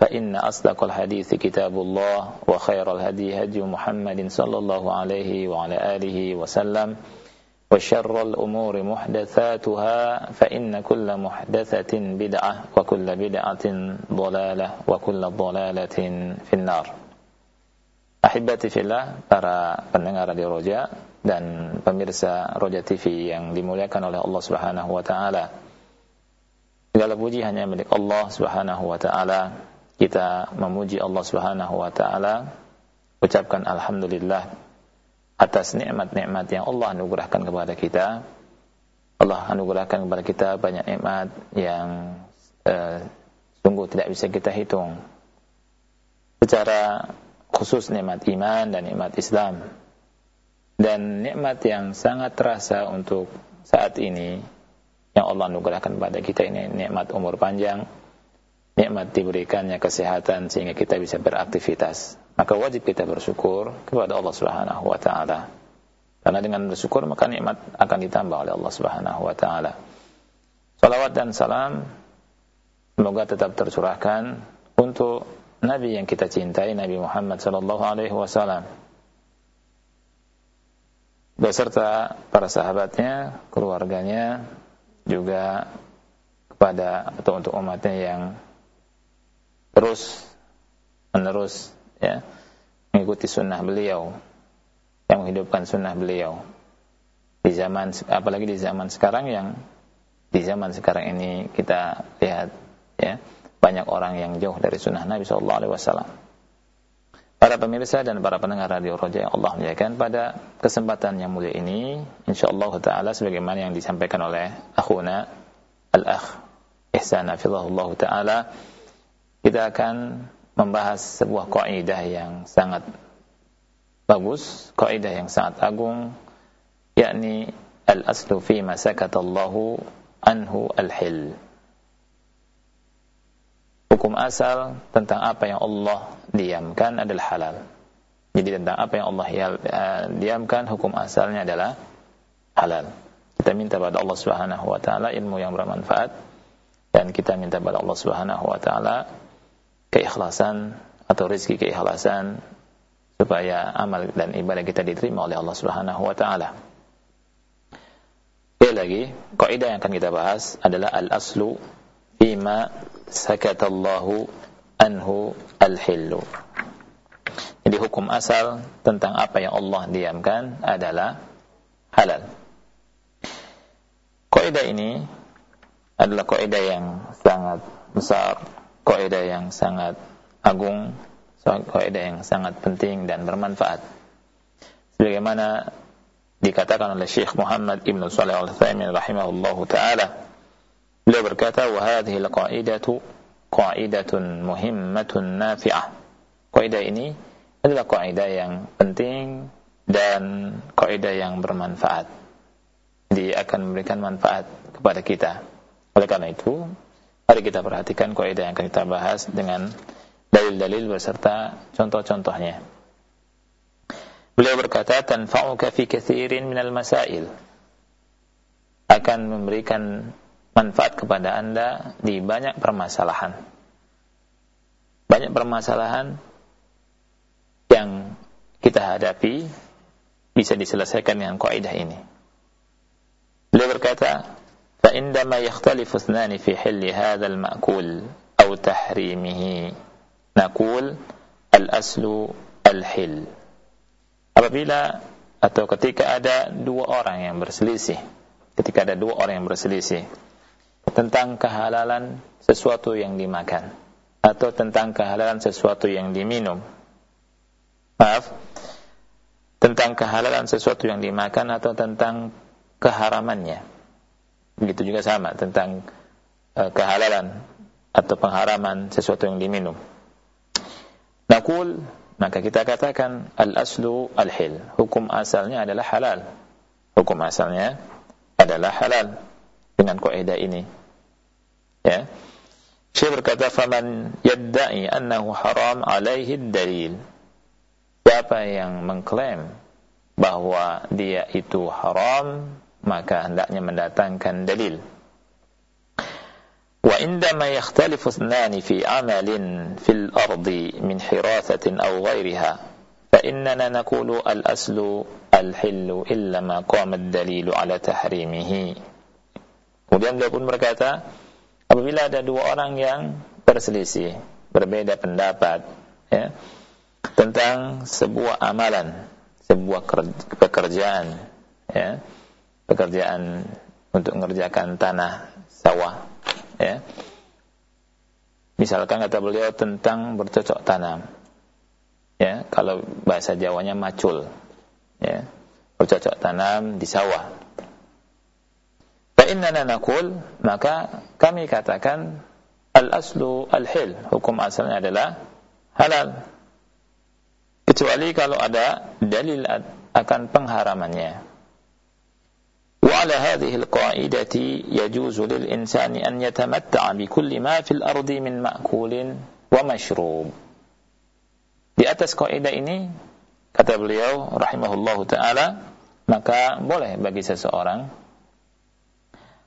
فإن أصدق الحديث كتاب الله وخير الهدي هدي محمد صلى الله عليه وعلى آله وسلم وشر الأمور محدثاتها فإن كل محدثة بدعة وكل بدعة ضلالة وكل ضلالة في النار Ahibati fillah, para pendengar Radio Roja dan pemirsa Roja TV yang dimuliakan oleh Allah Subhanahu wa taala. Segala puji hanya milik Allah Subhanahu wa taala. kita memuji Allah Subhanahu wa taala, ucapkan alhamdulillah atas nikmat-nikmat yang Allah anugerahkan kepada kita. Allah anugerahkan kepada kita banyak nikmat yang uh, sungguh tidak bisa kita hitung. Secara khusus nikmat iman dan nikmat Islam. Dan nikmat yang sangat terasa untuk saat ini yang Allah anugerahkan kepada kita ini nikmat umur panjang, nikmat diberikannya kesehatan sehingga kita bisa beraktivitas. Maka wajib kita bersyukur kepada Allah Subhanahu wa taala. Karena dengan bersyukur maka nikmat akan ditambah oleh Allah Subhanahu wa taala. Salawat dan salam semoga tetap tercurahkan untuk Nabi yang kita cintai Nabi Muhammad sallallahu alaihi wasallam beserta para sahabatnya, keluarganya, juga kepada atau untuk umatnya yang terus menerus ya mengikuti sunnah beliau yang menghidupkan sunnah beliau di zaman apalagi di zaman sekarang yang di zaman sekarang ini kita lihat ya banyak orang yang jauh dari sunnah Nabi Shallallahu Alaihi Wasallam. Para pemirsa dan para pendengar radio Roja yang Allah muliakan pada kesempatan yang mulia ini, insyaallah taala sebagaimana yang disampaikan oleh akhuna al-akh Ihsan Hafizahullah taala, kita akan membahas sebuah kaidah yang sangat bagus, kaidah yang sangat agung, yakni al-aslu fi ma sakatallahu anhu al-hil hukum asal tentang apa yang Allah diamkan adalah halal. Jadi tentang apa yang Allah uh, diamkan hukum asalnya adalah halal. Kita minta pada Allah Subhanahu wa taala ilmu yang bermanfaat dan kita minta pada Allah Subhanahu wa taala keikhlasan atau rezeki keikhlasan supaya amal dan ibadah kita diterima oleh Allah Subhanahu wa taala. Sekali lagi, kaidah yang akan kita bahas adalah al-aslu fima sakatallahu anhu al-hillu. Jadi hukum asal tentang apa yang Allah diamkan adalah halal. Kaidah ini adalah kaidah yang sangat besar, kaidah yang sangat agung, kaidah yang sangat penting dan bermanfaat. Sebagaimana dikatakan oleh Syekh Muhammad Ibn Salih Al-Utsaimin rahimahullahu taala Beliau berkata, "Wa al-qa'idatu qa'idatun muhimmatun nafi'ah." Kaidah ini adalah kaidah yang penting dan kaidah yang bermanfaat. Dia akan memberikan manfaat kepada kita. Oleh karena itu, mari kita perhatikan kaidah yang kita bahas dengan dalil-dalil beserta contoh-contohnya. Beliau berkata, "Tanfa'uka fi katsirin minal masail." Akan memberikan manfaat kepada Anda di banyak permasalahan. Banyak permasalahan yang kita hadapi bisa diselesaikan dengan kaidah ini. Beliau berkata, فَإِنَّمَا يَخْتَلِفُ اثْنَانِ فِي حِلِّ هَذَا الْمَأْكُولِ أَوْ تَحْرِيمِهِ نَقُولُ al-aslu al-hil. Apabila atau ketika ada dua orang yang berselisih, ketika ada dua orang yang berselisih tentang kehalalan sesuatu yang dimakan atau tentang kehalalan sesuatu yang diminum. Maaf, tentang kehalalan sesuatu yang dimakan atau tentang keharamannya. Begitu juga sama tentang uh, kehalalan atau pengharaman sesuatu yang diminum. Nakul maka kita katakan al-aslu al-hil. Hukum asalnya adalah halal. Hukum asalnya adalah halal dengan kaidah ini. Ya. Syekh berkata faman yadda'i annahu haram alaihi dalil. Siapa yang mengklaim bahwa dia itu haram, maka hendaknya mendatangkan dalil. Fi amalin fil ardi min hirathatin aw ghayriha fa innana naqulu al aslu al hillu illa ma qama ad-dalilu ala tahrimihi. Kemudian beliau pun berkata, apabila ada dua orang yang berselisih, berbeda pendapat, ya, tentang sebuah amalan, sebuah pekerjaan, ya, pekerjaan untuk mengerjakan tanah sawah, ya. Misalkan kata beliau tentang bercocok tanam, ya, kalau bahasa Jawanya macul, ya, bercocok tanam di sawah. Fa innana maka kami katakan al-aslu al-hil, hukum asalnya adalah halal kecuali kalau ada dalil akan pengharamannya. Yajuzu lil insani an yatamatta'a bi kulli ma fil ardi min ma'kulin wa mashrub. Di atas kaidah ini kata beliau rahimahullahu taala maka boleh bagi seseorang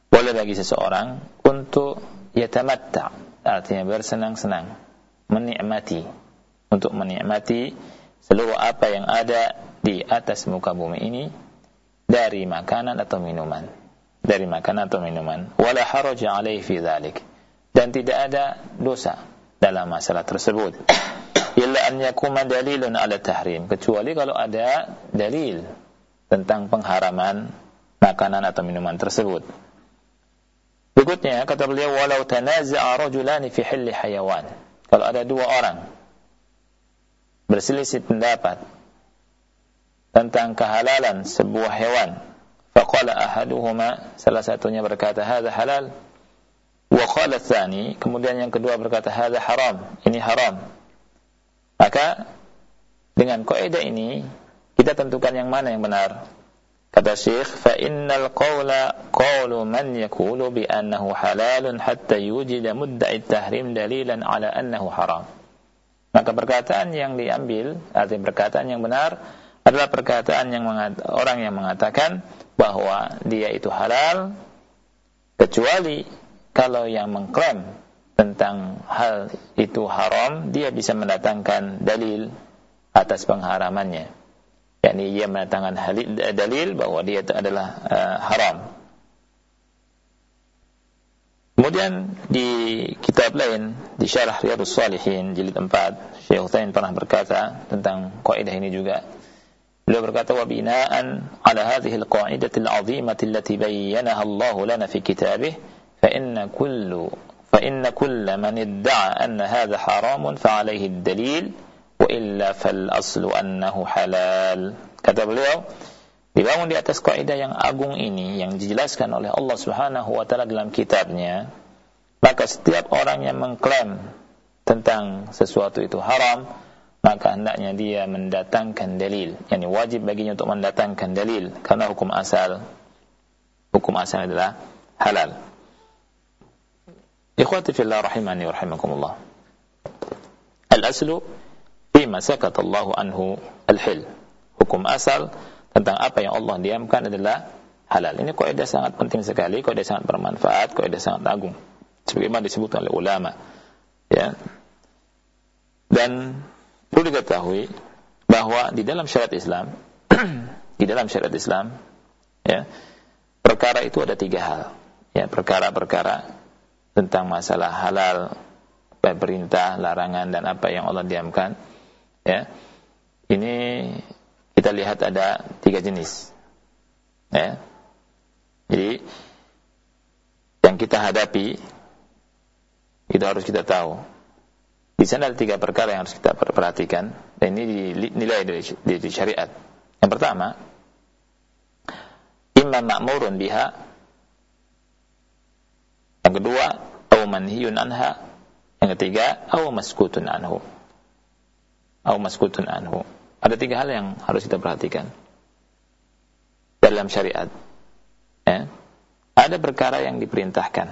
boleh bagi seseorang untuk yatamatta artinya bersenang-senang menikmati untuk menikmati seluruh apa yang ada di atas muka bumi ini dari makanan atau minuman. Dari makanan atau minuman. Wala haraja alaihi fi dzalik dan tidak ada dosa dalam masalah tersebut. Illa an yakuma dalilun ala tahrim. Kecuali kalau ada dalil tentang pengharaman makanan atau minuman tersebut. Berikutnya kata beliau walau tanaza'a rajulani fi hilli hayawan. Kalau ada dua orang berselisih pendapat tentang kehalalan sebuah hewan. Faqala ahaduhuma salah satunya berkata hadza halal wa qala tsani kemudian yang kedua berkata hadza haram ini haram. Maka dengan kaidah ini kita tentukan yang mana yang benar. Kata Syekh, fa innal qawla qawlu man yaqulu bi annahu halalun hatta yujida mudda'i tahrim dalilan ala annahu haram. Maka perkataan yang diambil, artinya perkataan yang benar adalah perkataan yang orang yang mengatakan bahwa dia itu halal kecuali kalau yang mengklaim tentang hal itu haram dia bisa mendatangkan dalil atas pengharamannya yakni ia mendatangkan dalil bahwa dia itu adalah uh, haram Kemudian di kitab lain di Syarah Riyadhus Shalihin jilid 4 Syekh Utsaimin pernah berkata tentang kaidah ini juga. Beliau berkata wa bina'an ala hadhihi al-qa'idati al-'azimati allati bayyanaha Allah lana fi kitabih fa inna kullu fa inna kull man idda'a anna hadha haramun fa alayhi ad-dalil wa illa fal aslu annahu halal. Kata beliau dibangun di atas kaidah yang agung ini yang dijelaskan oleh Allah Subhanahu wa taala dalam kitabnya maka setiap orang yang mengklaim tentang sesuatu itu haram maka hendaknya dia mendatangkan dalil yakni wajib baginya untuk mendatangkan dalil karena hukum asal hukum asal adalah halal ikhwati fillah rahimani rahimakumullah al-aslu fima sakata Allah anhu al-hil hukum asal tentang apa yang Allah diamkan adalah halal. Ini kaidah sangat penting sekali, kaidah sangat bermanfaat, kaidah sangat agung. Sebagaimana disebutkan oleh ulama. Ya. Dan perlu diketahui bahwa di dalam syariat Islam, di dalam syariat Islam, ya, perkara itu ada tiga hal. Ya, perkara-perkara tentang masalah halal, perintah, larangan dan apa yang Allah diamkan. Ya. Ini kita lihat ada tiga jenis. Ya. Jadi yang kita hadapi itu harus kita tahu. Di sana ada tiga perkara yang harus kita perhatikan dan ini dinilai dari, dari syariat. Yang pertama, imma ma'murun biha. Yang kedua, au manhiyun anha. Yang ketiga, au maskutun anhu. Au maskutun anhu. Ada tiga hal yang harus kita perhatikan dalam syariat. Ya. Ada perkara yang diperintahkan.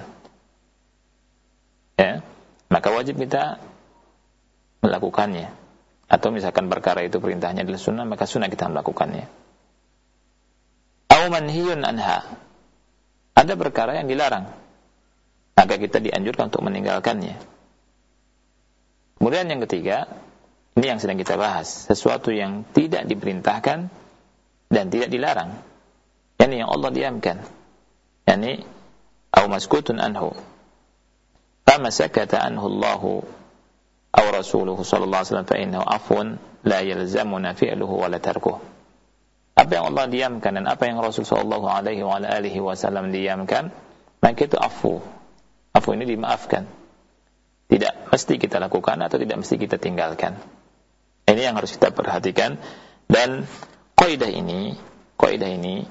Ya. Maka wajib kita melakukannya. Atau misalkan perkara itu perintahnya adalah sunnah, maka sunnah kita melakukannya. Au manhiyun anha. Ada perkara yang dilarang. Maka kita dianjurkan untuk meninggalkannya. Kemudian yang ketiga, ini yang sedang kita bahas. Sesuatu yang tidak diperintahkan dan tidak dilarang. Yani yang Allah diamkan. Yani au maskutun anhu. Fama sakata anhu Allahu rasuluhu sallallahu alaihi wasallam fa innahu afwan la yalzamuna fi'luhu wa la tarkuh. Apa yang Allah diamkan dan apa yang Rasul sallallahu alaihi wa alihi wasallam diamkan, maka itu afu. Afu ini dimaafkan. Tidak mesti kita lakukan atau tidak mesti kita tinggalkan. Ini yang harus kita perhatikan dan kaidah ini, kaidah ini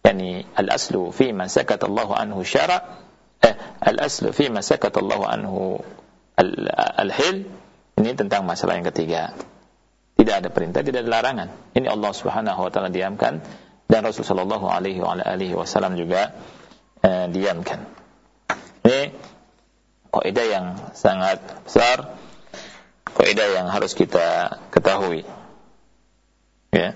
yani al-aslu fi ma sakata Allah anhu syara eh, al-aslu fi ma sakata Allah anhu al-hil ini tentang masalah yang ketiga. Tidak ada perintah, tidak ada larangan. Ini Allah Subhanahu wa taala diamkan dan Rasul sallallahu alaihi wa alihi wasallam juga eh, diamkan. Ini kaidah yang sangat besar kaidah yang harus kita ketahui. Ya.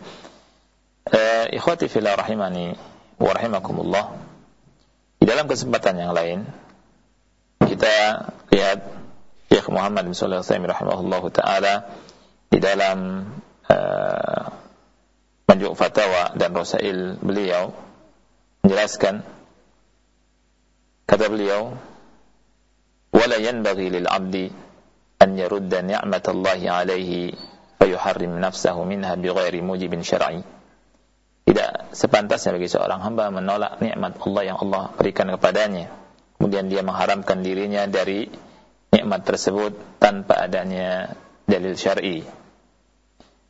Eh, ikhwati fillah rahimani wa rahimakumullah. Di dalam kesempatan yang lain kita lihat Syekh Muhammad bin Shalih Al-Utsaimin rahimahullahu taala di dalam eh, uh, Manjuk Fatawa dan Rosail beliau menjelaskan kata beliau wala yanbaghi lil 'abdi an yarudda ni'matallahi 'alaihi fayuharrim nafsahu minha bighairi mujibin syar'i. Tidak sepantasnya bagi seorang hamba menolak nikmat Allah yang Allah berikan kepadanya. Kemudian dia mengharamkan dirinya dari nikmat tersebut tanpa adanya dalil syar'i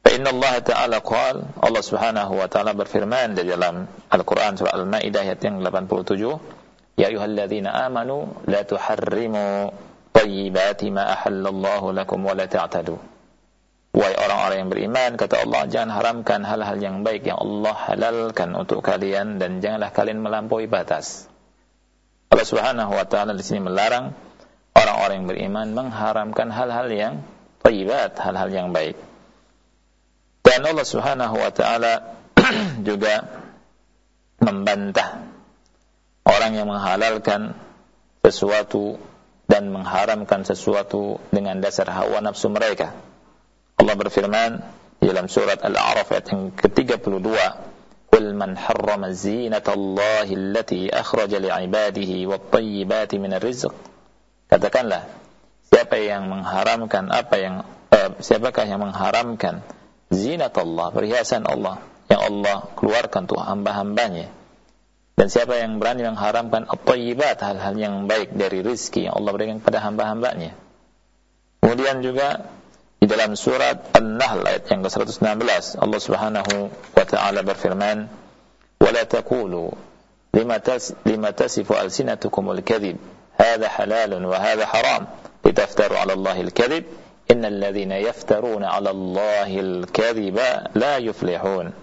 fa inna Allah ta'ala qala Allah Subhanahu wa taala berfirman di dalam Al-Qur'an surah Al-Maidah ayat yang 87 ya ayyuhalladzina amanu la tuharrimu tayyibati ma ahallallahu lakum wa la ta'tadu. Wahai orang-orang yang beriman, kata Allah, jangan haramkan hal-hal yang baik yang Allah halalkan untuk kalian dan janganlah kalian melampaui batas. Allah Subhanahu wa taala di sini melarang orang-orang yang beriman mengharamkan hal-hal yang thayyibat, hal-hal yang baik. Dan Allah Subhanahu wa taala juga membantah orang yang menghalalkan sesuatu dan mengharamkan sesuatu dengan dasar hawa nafsu mereka. Allah berfirman dalam surat Al-A'raf ayat yang ke-32, "Qul man harrama zinata Allahi allati akhraja li'ibadihi wat-tayyibati rizq Katakanlah, siapa yang mengharamkan apa yang eh, siapakah yang mengharamkan zinat Allah, perhiasan Allah yang Allah keluarkan untuk hamba-hambanya dan siapa yang berani mengharamkan at-tayyibat, hal-hal yang baik dari rizki yang Allah berikan kepada hamba-hambanya. Kemudian juga di dalam surat An-Nahl ayat yang ke-116 Allah Subhanahu wa taala berfirman, "Wa taqulu lima tas lima tasifu kadhib, hadha wa hadha haram, litaftaru 'ala Allahi al-kadhib, innal ladzina yaftaruna 'ala Allahi al-kadhiba la yuflihun."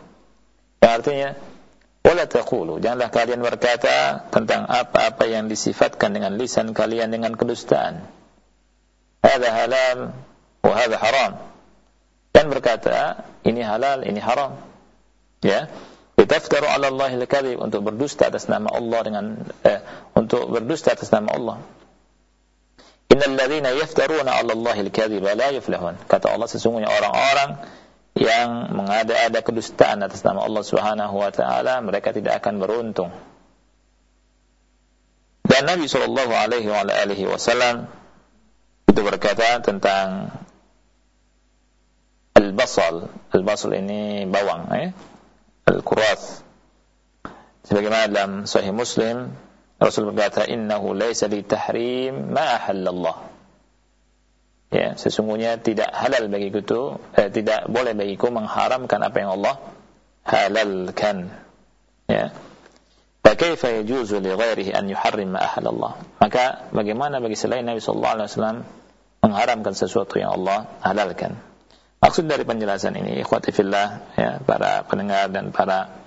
Yang artinya Wala taqulu, janganlah kalian berkata tentang apa-apa yang disifatkan dengan lisan kalian dengan kedustaan. Hada halal wa hada haram. Dan berkata, ini halal, ini haram. Ya. Litaftaru 'ala Allah al-kadzib untuk berdusta atas nama Allah dengan eh, untuk berdusta atas nama Allah. Innal ladzina yaftaruna 'ala Allah al-kadziba la yuflihun. Kata Allah sesungguhnya orang-orang yang mengada-ada kedustaan atas nama Allah Subhanahu wa taala, mereka tidak akan beruntung. Dan Nabi sallallahu alaihi wasallam itu berkata tentang al-basal. Al-basal ini bawang, eh? Al-kurath. Sebagaimana dalam Sahih Muslim, Rasul berkata, "Innahu laisa li tahrim ma ahallallah." Ya, sesungguhnya tidak halal bagiku eh, tidak boleh bagiku mengharamkan apa yang Allah halalkan. Ya. Yajuzu li ghairihi an yuharrim ma ahallallah? Maka bagaimana bagi selain Nabi sallallahu alaihi wasallam mengharamkan sesuatu yang Allah halalkan? Maksud dari penjelasan ini, ikhwati ya, para pendengar dan para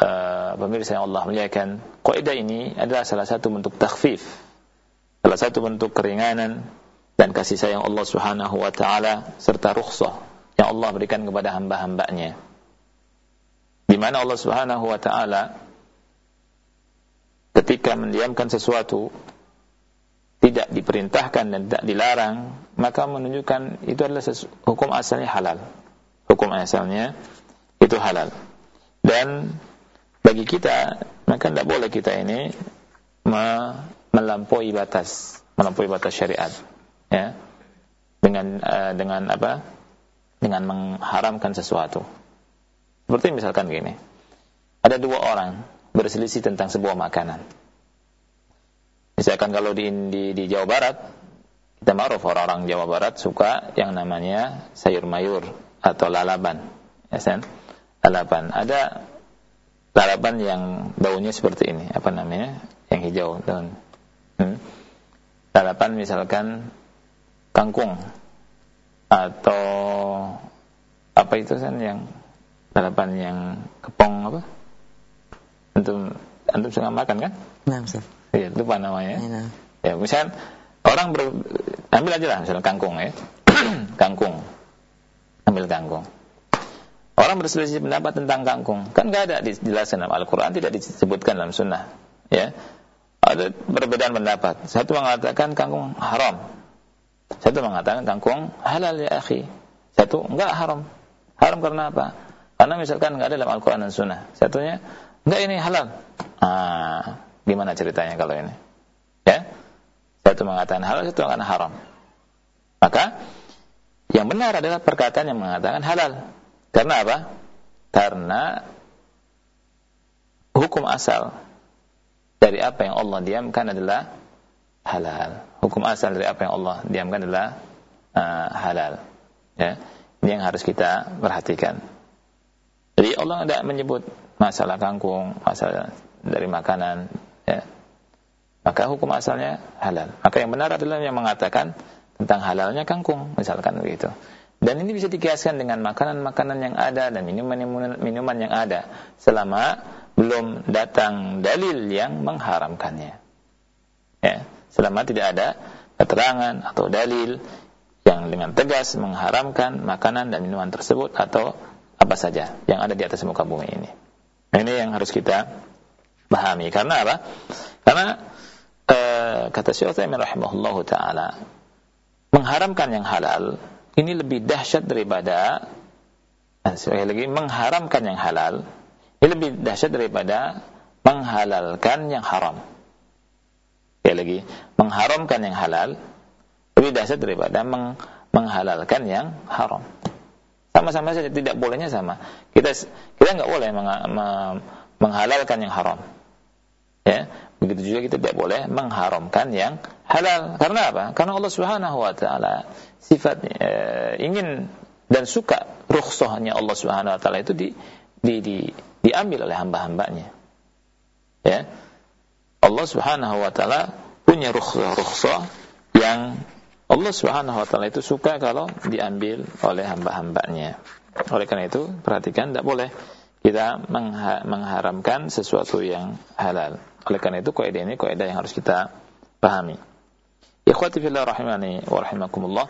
uh, pemirsa yang Allah muliakan, kaidah ini adalah salah satu bentuk takhfif, salah satu bentuk keringanan dan kasih sayang Allah Subhanahu wa taala serta rukhsah yang Allah berikan kepada hamba-hambanya. Di mana Allah Subhanahu wa taala ketika mendiamkan sesuatu tidak diperintahkan dan tidak dilarang, maka menunjukkan itu adalah hukum asalnya halal. Hukum asalnya itu halal. Dan bagi kita, maka tidak boleh kita ini melampaui batas, melampaui batas syariat. Ya. Dengan uh, dengan apa? Dengan mengharamkan sesuatu. Seperti misalkan gini. Ada dua orang berselisih tentang sebuah makanan Misalkan kalau di, di, di Jawa Barat, kita maruf orang-orang Jawa Barat suka yang namanya sayur mayur atau lalaban. Ya kan? Lalaban. Ada lalaban yang daunnya seperti ini. Apa namanya? Yang hijau daun. Hmm? Lalaban misalkan kangkung atau apa itu kan yang lalaban yang kepong apa? Antum antum suka makan kan? Nah, Iya, lupa namanya. Ya, ya misal orang ber, ambil aja lah misalnya kangkung ya. kangkung. Ambil kangkung. Orang berselisih pendapat tentang kangkung. Kan nggak ada dijelaskan dalam Al-Qur'an, tidak disebutkan dalam sunnah. Ya. Ada perbedaan pendapat. Satu mengatakan kangkung haram. Satu mengatakan kangkung halal ya akhi. Satu enggak haram. Haram karena apa? Karena misalkan enggak ada dalam Al-Qur'an dan sunnah. Satunya enggak ini halal. Ah, Gimana ceritanya kalau ini? Satu mengatakan halal, satu mengatakan haram. Maka yang benar adalah perkataan yang mengatakan halal. Karena apa? Karena hukum asal dari apa yang Allah diamkan adalah halal. Hukum asal dari apa yang Allah diamkan adalah uh, halal. Ya. Ini yang harus kita perhatikan. Jadi Allah tidak menyebut masalah kangkung, masalah dari makanan, ya, maka hukum asalnya halal. Maka yang benar adalah yang mengatakan tentang halalnya kangkung, misalkan begitu. Dan ini bisa dikiaskan dengan makanan-makanan yang ada dan minuman-minuman yang ada selama belum datang dalil yang mengharamkannya. Ya, selama tidak ada keterangan atau dalil yang dengan tegas mengharamkan makanan dan minuman tersebut atau apa saja yang ada di atas muka bumi ini. Nah, ini yang harus kita pahami. Karena apa? Karena e, kata Syekh Utsaimin rahimahullah taala mengharamkan yang halal ini lebih dahsyat daripada eh, sekali lagi mengharamkan yang halal ini lebih dahsyat daripada menghalalkan yang haram. Sekali lagi, mengharamkan yang halal lebih dahsyat daripada meng menghalalkan yang haram. Sama-sama saja tidak bolehnya sama. Kita kita nggak boleh meng, menghalalkan yang haram. Ya, begitu juga kita tidak boleh mengharamkan yang halal. Karena apa? Karena Allah Subhanahu wa taala sifatnya e, ingin dan suka rukhsahnya Allah Subhanahu wa taala itu di, di, di diambil oleh hamba-hambanya. Ya. Allah Subhanahu wa taala punya rukhsah-rukhsah yang Allah Subhanahu wa taala itu suka kalau diambil oleh hamba-hambanya. Oleh karena itu, perhatikan tidak boleh kita mengharamkan sesuatu yang halal. Oleh karena itu kaidah ini kaidah yang harus kita pahami. Ikhwati fillah rahimani wa rahimakumullah.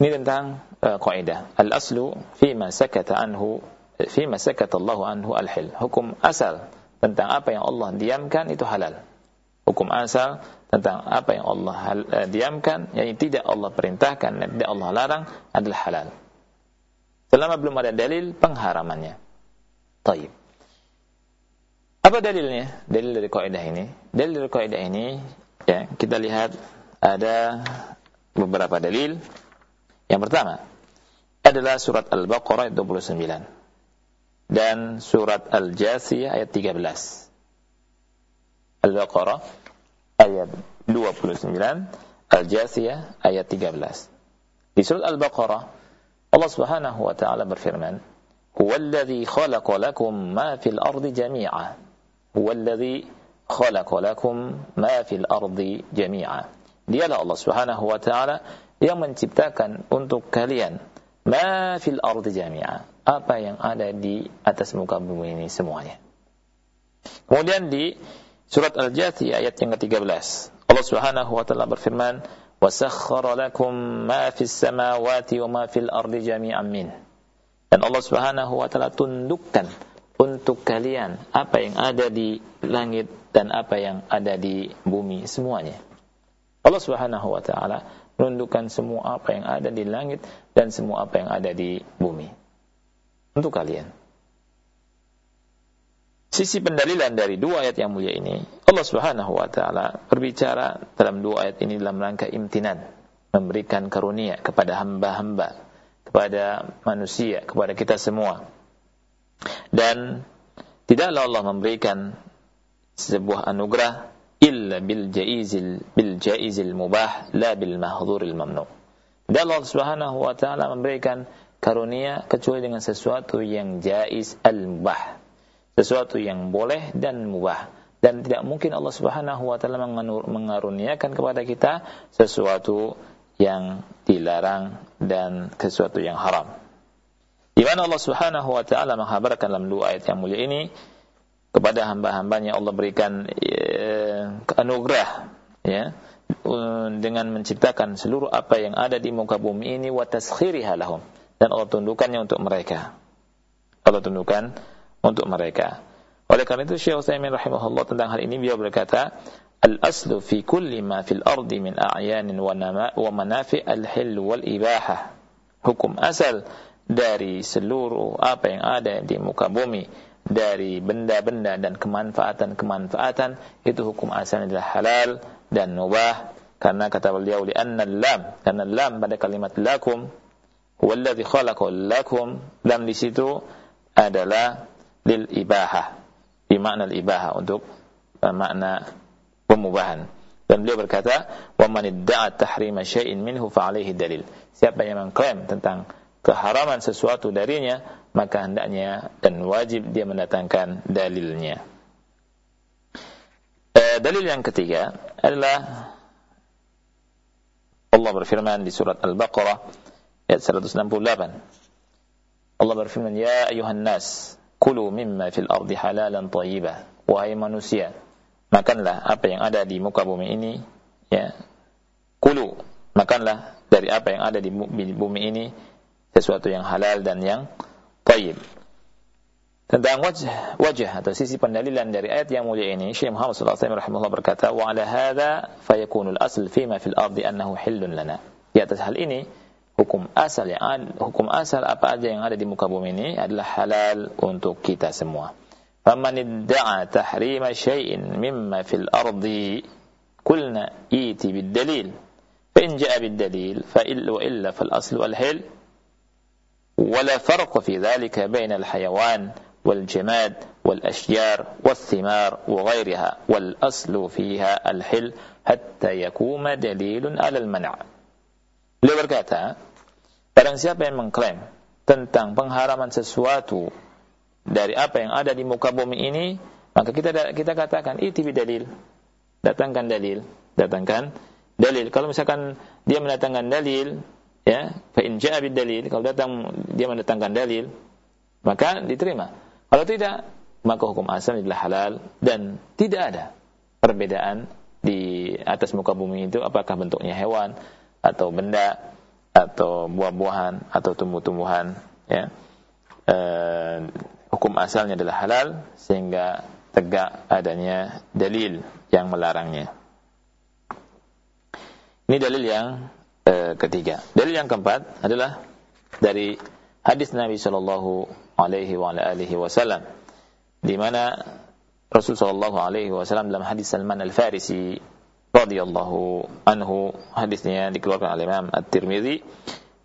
Ini tentang uh, kaidah. Al-aslu fi ma sakata anhu fi ma sakata Allah anhu al-hil. Hukum asal tentang apa yang Allah diamkan itu halal. Hukum asal tentang apa yang Allah uh, diamkan yang tidak Allah perintahkan tidak Allah larang adalah halal. Selama belum ada dalil pengharamannya. Taib. Apa dalilnya? Dalil dari kaidah ini. Dalil dari kaidah ini ya, kita lihat ada beberapa dalil. Yang pertama, adalah surat Al-Baqarah ayat 29 dan surat Al-Jasiyah ayat 13. Al-Baqarah ayat 29, Al-Jasiyah ayat 13. Di surat Al-Baqarah Allah Subhanahu wa taala berfirman, "Huwallazi khalaqa lakum ma fil ardi jami'a." Huwallazi khalaqa lakum ma fil ardi jami'a. Dialah Allah Subhanahu wa taala yang menciptakan untuk kalian ma fil ardi jami'a, apa yang ada di atas muka bumi ini semuanya. Kemudian di surat Al-Jathiyah ayat yang ke-13, Allah Subhanahu wa taala berfirman, "Wasakhkhara lakum ma fis samawati wa ma fil ardi jami'an min." Dan Allah Subhanahu wa taala tundukkan untuk kalian apa yang ada di langit dan apa yang ada di bumi semuanya. Allah Subhanahu wa taala menundukkan semua apa yang ada di langit dan semua apa yang ada di bumi. Untuk kalian. Sisi pendalilan dari dua ayat yang mulia ini, Allah Subhanahu wa taala berbicara dalam dua ayat ini dalam rangka imtinan, memberikan karunia kepada hamba-hamba, kepada manusia, kepada kita semua dan tidaklah Allah memberikan sebuah anugerah illa bil jaizil bil jaizil mubah la bil mahdhuril mamnu. Dan Allah Subhanahu wa taala memberikan karunia kecuali dengan sesuatu yang jaiz al mubah. Sesuatu yang boleh dan mubah. Dan tidak mungkin Allah Subhanahu wa taala mengaruniakan kepada kita sesuatu yang dilarang dan sesuatu yang haram. Di mana Allah Subhanahu wa taala menghabarkan dalam dua ayat yang mulia ini kepada hamba-hambanya Allah berikan eh, anugerah ya dengan menciptakan seluruh apa yang ada di muka bumi ini wa taskhiriha lahum dan Allah tundukkannya untuk mereka. Allah tundukkan untuk mereka. Oleh karena itu Syekh Utsaimin rahimahullah tentang hal ini beliau berkata, "Al-aslu fi kulli ma fil ardi min a'yanin wa wa manafi al-hil wal ibahah." Hukum asal dari seluruh apa yang ada di muka bumi dari benda-benda dan kemanfaatan-kemanfaatan itu hukum asalnya adalah halal dan mubah karena kata beliau li anna lam karena lam pada kalimat lakum khalaqa lakum lam di situ adalah lil ibahah di makna ibahah untuk uh, makna pemubahan dan beliau berkata wa man idda'a tahrima syai'in minhu fa dalil siapa yang mengklaim tentang keharaman sesuatu darinya, maka hendaknya dan wajib dia mendatangkan dalilnya. E, dalil yang ketiga adalah Allah berfirman di surat Al-Baqarah ayat 168. Allah berfirman, "Ya ayuhan nas, kulu mimma fil ardi halalan thayyiban." Wahai manusia, makanlah apa yang ada di muka bumi ini, ya. Kulu, makanlah dari apa yang ada di bumi ini sesuatu yang halal dan yang tayyib. Tentang wajah, wajah atau sisi pendalilan dari ayat yang mulia ini, Syekh Muhammad sallallahu alaihi wasallam berkata, "Wa 'ala hadza fayakunu al-asl fima fil ardi annahu hillun lana." Di atas hal ini, hukum asal yang ada, hukum asal apa aja yang ada di muka bumi ini adalah halal untuk kita semua. Faman idda'a tahrima syai'in mimma fil ardi kulna iti bid dalil. Fa in ja'a bid dalil fa illa wa illa fal aslu al hil ولا فرق في ذلك بين الحيوان والجماد والأشجار والثمار وغيرها والأصل فيها الحل حتى يكون دليل على المنع Beliau berkata, barang siapa yang mengklaim tentang pengharaman sesuatu dari apa yang ada di muka bumi ini, maka kita kita katakan itu dalil. Datangkan dalil, datangkan dalil. Kalau misalkan dia mendatangkan dalil ya fa in dalil kalau datang dia mendatangkan dalil maka diterima kalau tidak maka hukum asal adalah halal dan tidak ada perbedaan di atas muka bumi itu apakah bentuknya hewan atau benda atau buah-buahan atau tumbuh-tumbuhan ya e, hukum asalnya adalah halal sehingga tegak adanya dalil yang melarangnya ini dalil yang e, ketiga. Dalil yang keempat adalah dari hadis Nabi Shallallahu Alaihi Wasallam, di mana Rasul Shallallahu Alaihi Wasallam dalam hadis Salman Al Farisi radhiyallahu anhu hadisnya dikeluarkan oleh Imam At-Tirmidzi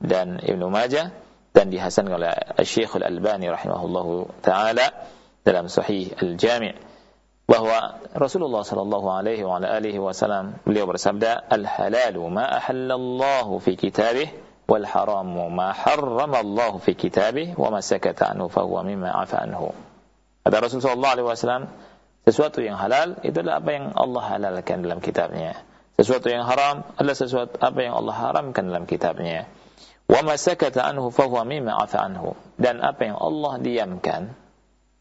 dan Ibnu Majah dan dihasankan oleh Syekh Al-Albani rahimahullahu taala dalam Sahih Al-Jami' bahwa Rasulullah sallallahu alaihi wa alihi wasallam beliau bersabda al-halalu ma ahallallahu fi kitabih wal haramu ma harrama Allah fi kitabih wa ma sakata anhu fa huwa mimma afa anhu kata Rasulullah sallallahu alaihi wasallam sesuatu yang halal itu adalah apa yang Allah halalkan dalam kitabnya sesuatu yang haram adalah sesuatu apa yang Allah haramkan dalam kitabnya Wa ma sakata anhu fahuwa mimma afa anhu. Dan apa yang Allah diamkan,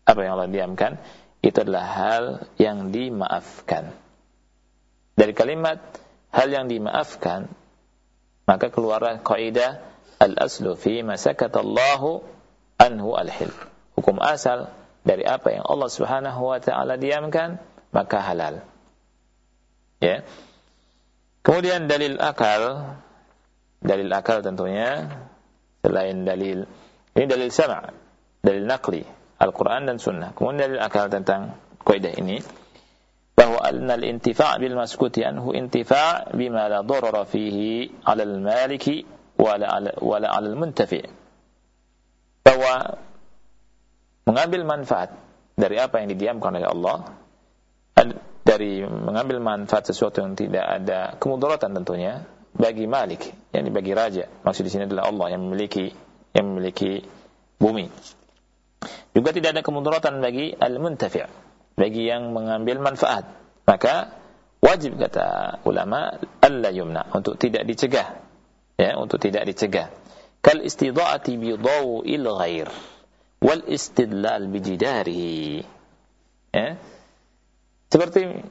apa yang Allah diamkan, itu adalah hal yang dimaafkan. Dari kalimat hal yang dimaafkan, maka keluarlah kaidah al-aslu fi ma sakata Allahu anhu al-hil. Hukum asal dari apa yang Allah Subhanahu wa taala diamkan, maka halal. Ya. Kemudian dalil akal. Dalil akal tentunya. Selain dalil ini dalil sama dalil nakli Al-Quran dan Sunnah. Kemudian dalil akal tentang kaidah ini. Bahwa al intifa' bil maskuti anhu intifa' bima la darara fihi 'ala al-maliki 'ala wala 'ala al-muntafi' bahwa mengambil manfaat dari apa yang didiamkan oleh Allah dari mengambil manfaat sesuatu yang tidak ada kemudaratan tentunya bagi Malik, yakni bagi raja. Maksud di sini adalah Allah yang memiliki yang memiliki bumi. Juga tidak ada kemudaratan bagi al-muntafi', bagi yang mengambil manfaat. Maka wajib kata ulama alla yumna untuk tidak dicegah. Ya, untuk tidak dicegah. Kal istidha'ati bi dhaw'il ghair wal istidlal bi jidarihi. Ya. Seperti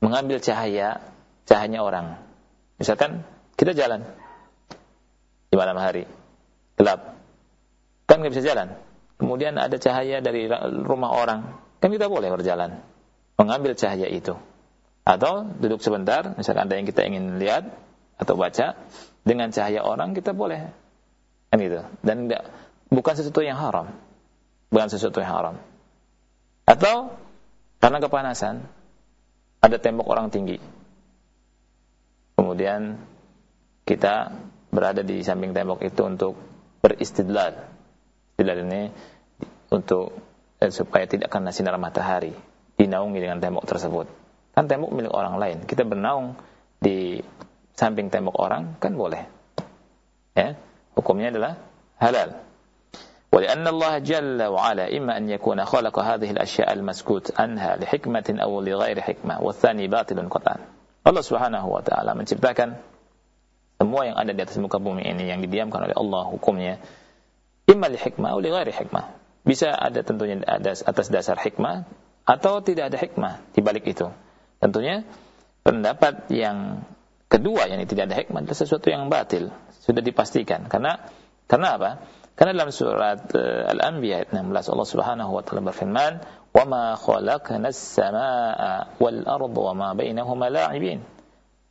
mengambil cahaya cahaya orang Misalkan kita jalan di malam hari, gelap, kan nggak bisa jalan. Kemudian ada cahaya dari rumah orang, kan kita boleh berjalan, mengambil cahaya itu. Atau duduk sebentar, misalkan ada yang kita ingin lihat atau baca, dengan cahaya orang kita boleh, kan gitu. Dan enggak, bukan sesuatu yang haram, bukan sesuatu yang haram. Atau karena kepanasan, ada tembok orang tinggi, kemudian kita berada di samping tembok itu untuk beristidlal. Istidlal ini untuk eh, supaya tidak kena sinar matahari dinaungi dengan tembok tersebut. Kan tembok milik orang lain. Kita bernaung di samping tembok orang kan boleh. Ya, hukumnya adalah halal. ولأن الله جل وعلا إما أن يكون خلق هذه الأشياء المسكوت عنها لحكمة أو لغير حكمة والثاني باطل قطعا Allah Subhanahu wa taala menciptakan semua yang ada di atas muka bumi ini yang didiamkan oleh Allah hukumnya imma li hikmah atau li ghairi hikmah. Bisa ada tentunya ada atas dasar hikmah atau tidak ada hikmah di balik itu. Tentunya pendapat yang kedua yang tidak ada hikmah adalah sesuatu yang batil, sudah dipastikan. Karena karena apa? Karena dalam surat uh, Al-Anbiya ayat 16 Allah Subhanahu wa taala berfirman, "Wa ma khalaqnas samaa'a wal arda wa ma bainahuma la'ibin."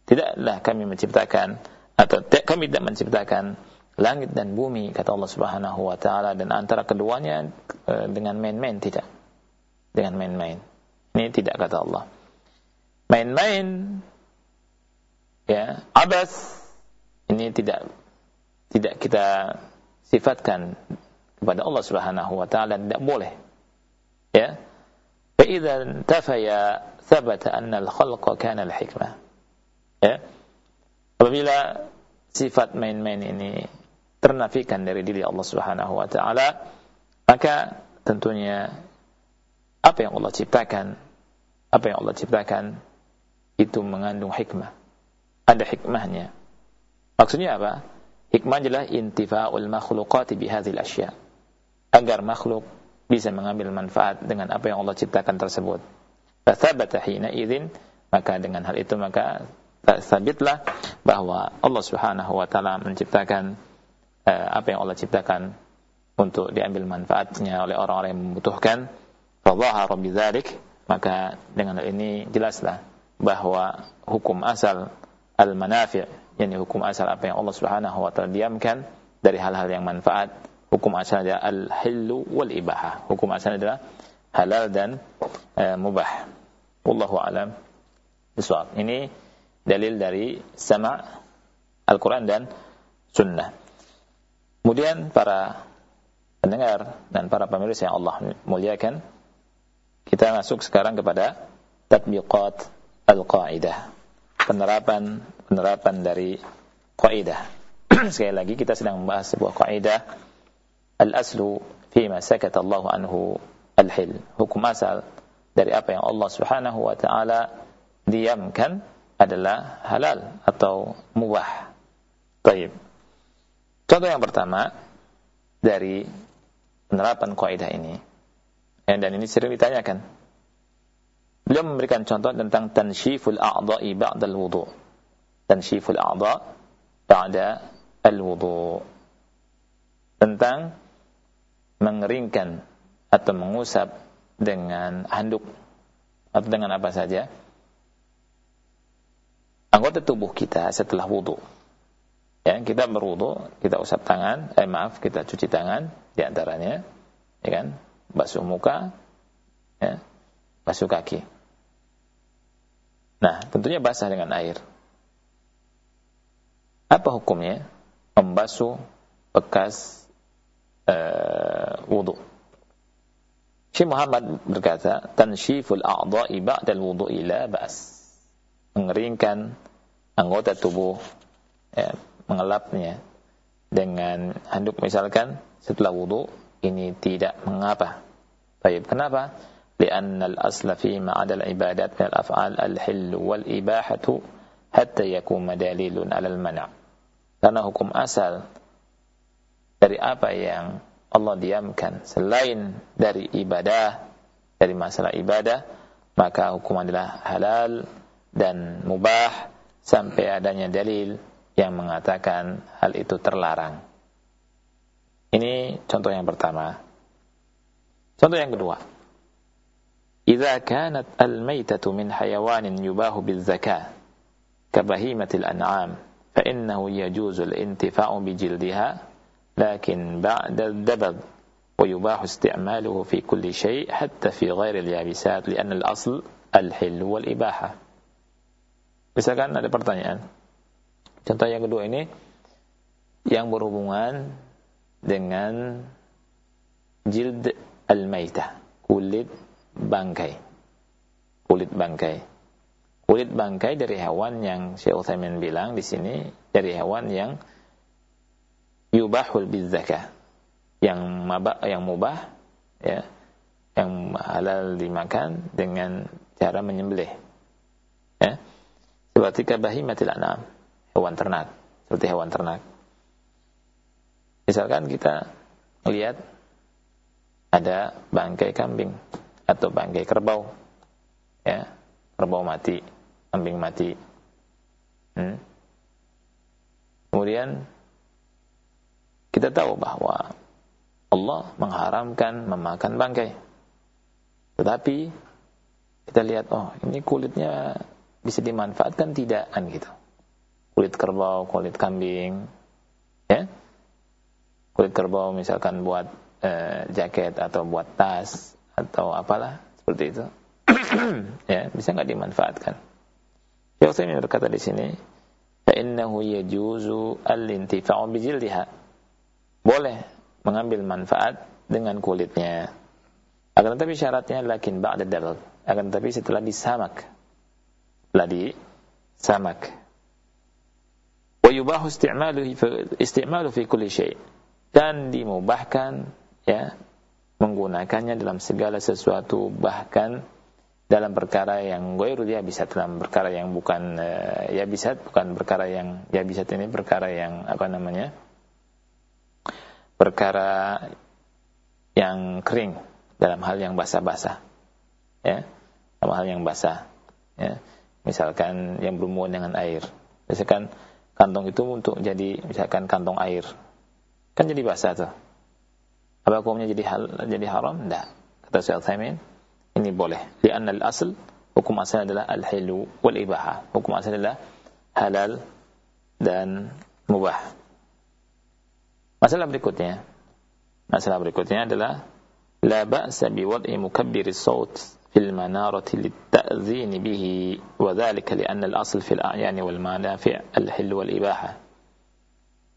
Tidaklah kami menciptakan atau kami tidak menciptakan langit dan bumi kata Allah Subhanahu wa taala dan antara keduanya uh, dengan main-main tidak. Dengan main-main. Ini tidak kata Allah. Main-main ya, abas ini tidak tidak kita sifatkan kepada Allah Subhanahu wa taala tidak boleh. Ya. Fa idza tafaya thabata anna al-khalqa kana al-hikmah. Ya. Apabila sifat main-main ini ternafikan dari diri Allah Subhanahu wa taala, maka tentunya apa yang Allah ciptakan, apa yang Allah ciptakan itu mengandung hikmah. Ada hikmahnya. Maksudnya apa? Hikmah adalah intifa'ul makhluqati bihadzal asya. Agar makhluk bisa mengambil manfaat dengan apa yang Allah ciptakan tersebut. Fathabata hina idzin maka dengan hal itu maka sabitlah bahwa Allah Subhanahu wa taala menciptakan uh, apa yang Allah ciptakan untuk diambil manfaatnya oleh orang-orang yang membutuhkan. Fadhahara bidzalik maka dengan hal ini jelaslah bahwa hukum asal al-manafi' yakni hukum asal apa yang Allah Subhanahu wa taala diamkan dari hal-hal yang manfaat. Hukum asal adalah al-hillu wal ibahah hukum asal adalah halal dan e, mubah. Wallahu alam bisawab ini dalil dari sama' Al-Quran dan Sunnah. Kemudian para pendengar dan para pemirsa yang Allah muliakan, kita masuk sekarang kepada tatbiqat al-qaidah. Penerapan penerapan dari kaidah. Sekali lagi kita sedang membahas sebuah kaidah al-aslu fi ma sakata Allah anhu al-hil. Hukum asal dari apa yang Allah Subhanahu wa taala diamkan adalah halal atau mubah. Baik. Contoh yang pertama dari penerapan kaidah ini. Ya, dan ini sering ditanyakan. Beliau memberikan contoh tentang tanshiful a'dha'i ba'da al-wudu. Tanshiful a'dha' ba'da al-wudu. Tentang mengeringkan atau mengusap dengan handuk atau dengan apa saja anggota tubuh kita setelah wudhu. Ya, kita berwudhu, kita usap tangan, eh maaf, kita cuci tangan di antaranya, ya kan? Basuh muka, ya, basuh kaki. Nah, tentunya basah dengan air. Apa hukumnya? Membasuh bekas uh, wudhu. Syekh Muhammad berkata, "Tanshiful a'dha'i ba'da al-wudu'i la ba's." Mengeringkan anggota tubuh ya, mengelapnya dengan handuk misalkan setelah wudu ini tidak mengapa. Baik, kenapa? Fi ma 'ada al-ibadat min al-af'al al-hill wal ibahatu hatta yakuma dalilun 'ala al-man'. Karena hukum asal dari apa yang Allah diamkan selain dari ibadah dari masalah ibadah maka hukum adalah halal dan mubah sampai adanya dalil yang mengatakan hal itu terlarang. Ini contoh yang pertama. Contoh yang kedua. Idza kanat al-maitatu min hayawanin yubahu bil-zakah kabahimatil an'am fa innahu yajuzu al-intifa'u bijildiha لكن بعد الدبغ ويباح استعماله في كل شيء حتى في غير اليابسات لأن الأصل الحل والإباحة Misalkan ada pertanyaan. Contoh yang kedua ini yang berhubungan dengan jild al-maitah, kulit bangkai. Kulit bangkai. Kulit bangkai dari hewan yang Syekh Utsaimin bilang di sini dari hewan yang yubahul bizakah yang mabak yang mubah ya yang halal dimakan dengan cara menyembelih ya. Seperti kabahimatil anam hewan ternak seperti hewan ternak. Misalkan kita lihat ada bangkai kambing atau bangkai kerbau ya kerbau mati kambing mati hmm. kemudian kita tahu bahwa Allah mengharamkan memakan bangkai. Tetapi kita lihat, oh ini kulitnya bisa dimanfaatkan tidak kan gitu. Kulit kerbau, kulit kambing, ya. Kulit kerbau misalkan buat eh, jaket atau buat tas atau apalah seperti itu. ya, bisa nggak dimanfaatkan. Syekh Utsaimin berkata di sini, fa innahu yajuzu al-intifa'u bijildiha boleh mengambil manfaat dengan kulitnya. Akan tetapi syaratnya lakin ba'da dalal. Akan tetapi setelah disamak. Setelah disamak. Wa yubahu isti'malu isti'malu fi kulli syai'. Dan dimubahkan ya menggunakannya dalam segala sesuatu bahkan dalam perkara yang ghairu ya bisa dalam perkara yang bukan uh, ya bisa bukan perkara yang ya bisa ini perkara yang apa namanya perkara yang kering dalam hal yang basah-basah. Ya, dalam hal yang basah. Ya. Misalkan yang berhubungan dengan air. Misalkan kantong itu untuk jadi misalkan kantong air. Kan jadi basah tuh. Apa hukumnya jadi hal jadi haram? Tidak. Kata Syekh Utsaimin, ini boleh. Lianna al-asl hukum asal adalah al-hilu wal ibaha. Hukum asal adalah halal dan mubah. Masalah berikutnya, masalah berikutnya adalah la ba'sa bi wad'i mukabbiris saut bihi wa dhalika li'anna al-asl fil a'yan wal manafi' al-hill wal ibaha.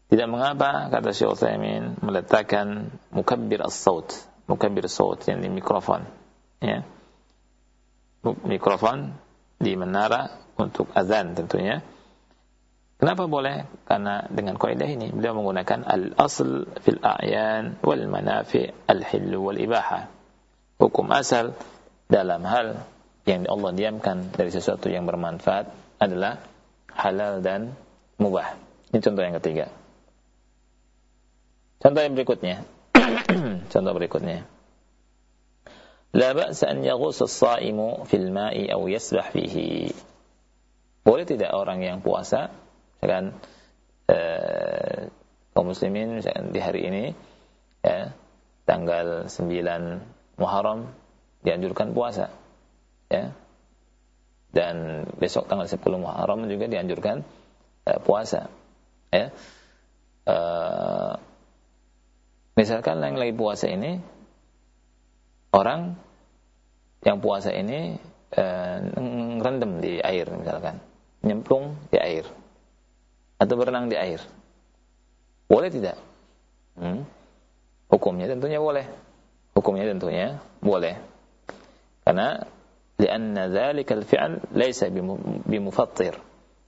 Tidak mengapa kata Syekh Utsaimin meletakkan mukabbir as-saut, mukabbir saut yang di mikrofon, ya. Mikrofon di menara untuk azan tentunya. Kenapa boleh? Karena dengan kaidah ini beliau menggunakan al-asl fil a'yan wal manafi al-hillu wal ibaha. Hukum asal dalam hal yang Allah diamkan dari sesuatu yang bermanfaat adalah halal dan mubah. Ini contoh yang ketiga. Contoh yang berikutnya. contoh berikutnya. La ba'sa an yaghus as-sa'imu fil ma'i aw yasbah fihi. Boleh tidak orang yang puasa misalkan eh, kaum muslimin di hari ini ya tanggal 9 Muharram dianjurkan puasa ya dan besok tanggal 10 Muharram juga dianjurkan eh, puasa ya eh, misalkan yang lagi puasa ini orang yang puasa ini eh, rendam di air misalkan nyemplung di air atau berenang di air. Boleh tidak? Hmm? Hukumnya tentunya boleh. Hukumnya tentunya boleh. Karena lianna dzalikal fi'l laisa bimufattir.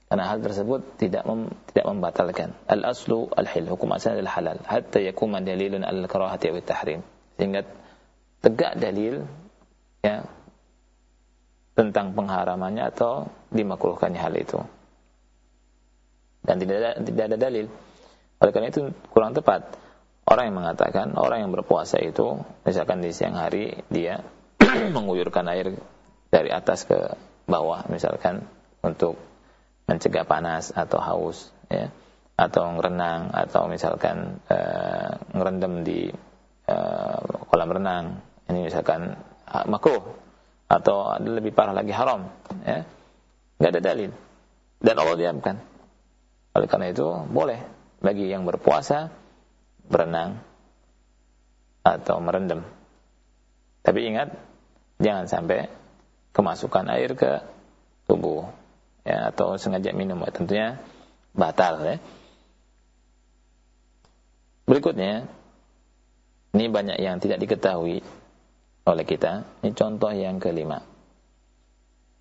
Karena hal tersebut tidak mem, tidak membatalkan. Al aslu al hil, hukum asal adalah halal. Hatta yakuma dalilun al karahati wa tahrim. Sehingga tegak dalil ya tentang pengharamannya atau dimakruhkannya hal itu dan tidak ada, tidak ada dalil. Oleh karena itu kurang tepat. Orang yang mengatakan orang yang berpuasa itu misalkan di siang hari dia menguyurkan air dari atas ke bawah misalkan untuk mencegah panas atau haus ya atau renang atau misalkan e, ngerendam di e, kolam renang ini misalkan makruh atau ada lebih parah lagi haram ya. Nggak ada dalil. Dan Allah diamkan. Oleh karena itu, boleh bagi yang berpuasa berenang atau merendam. Tapi ingat, jangan sampai kemasukan air ke tubuh ya atau sengaja minum. Tentunya batal ya. Berikutnya, ini banyak yang tidak diketahui oleh kita. Ini contoh yang kelima.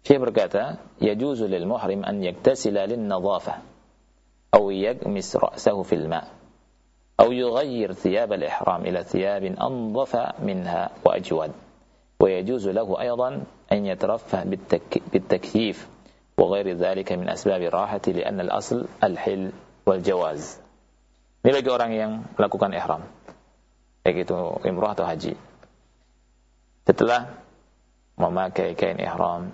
Syekh berkata, "Yajuzu lil muhrim an yaktasila lin nadhafah." أو يغمس رأسه في الماء أو يغير ثياب الإحرام إلى ثياب أنظف منها وأجود ويجوز له أيضا أن يترفه بالتك بالتكييف وغير ذلك من أسباب الراحة لأن الأصل الحل والجواز Ini bagi orang yang melakukan ihram, baik itu umrah atau haji. Setelah memakai kain ihram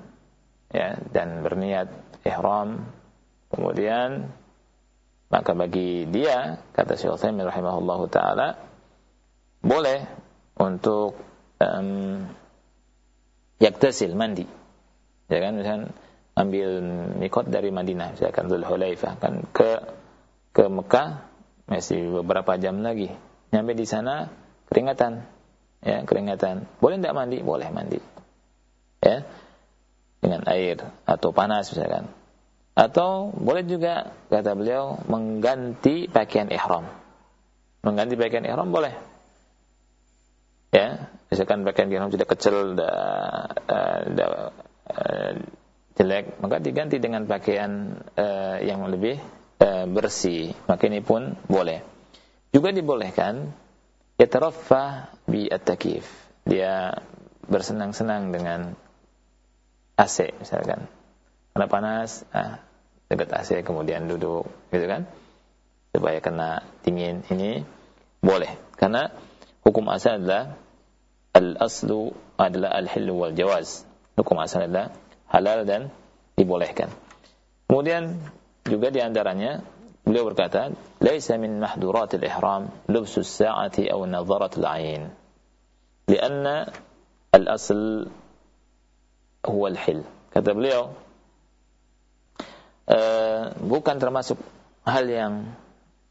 ya, dan berniat ihram, kemudian maka bagi dia kata Syekh Utsaimin rahimahullahu taala boleh untuk um, yaktasil mandi. Ya kan misalkan ambil mikot dari Madinah misalkan Dzulhulaifah kan ke ke Mekah masih beberapa jam lagi. Nyampe di sana keringatan ya keringatan boleh tidak mandi boleh mandi ya dengan air atau panas misalkan atau boleh juga kata beliau mengganti pakaian ihram. Mengganti pakaian ihram boleh. Ya, misalkan pakaian ihram sudah kecil, sudah uh, uh, jelek, maka diganti dengan pakaian uh, yang lebih uh, bersih. Maka ini pun boleh. Juga dibolehkan yataraffa bi at-takif. Dia bersenang-senang dengan AC misalkan karena panas, ah, dekat AC kemudian duduk, gitu kan? Supaya kena dingin ini boleh. Karena hukum asal adalah al-aslu adalah al-hillu wal jawaz. Hukum asal adalah halal dan dibolehkan. Kemudian juga di antaranya beliau berkata, "Laisa min mahduratil ihram lubsus sa'ati aw nadharatul 'ain." Karena al-asl huwa al-hil. Kata beliau, Eh, bukan termasuk hal yang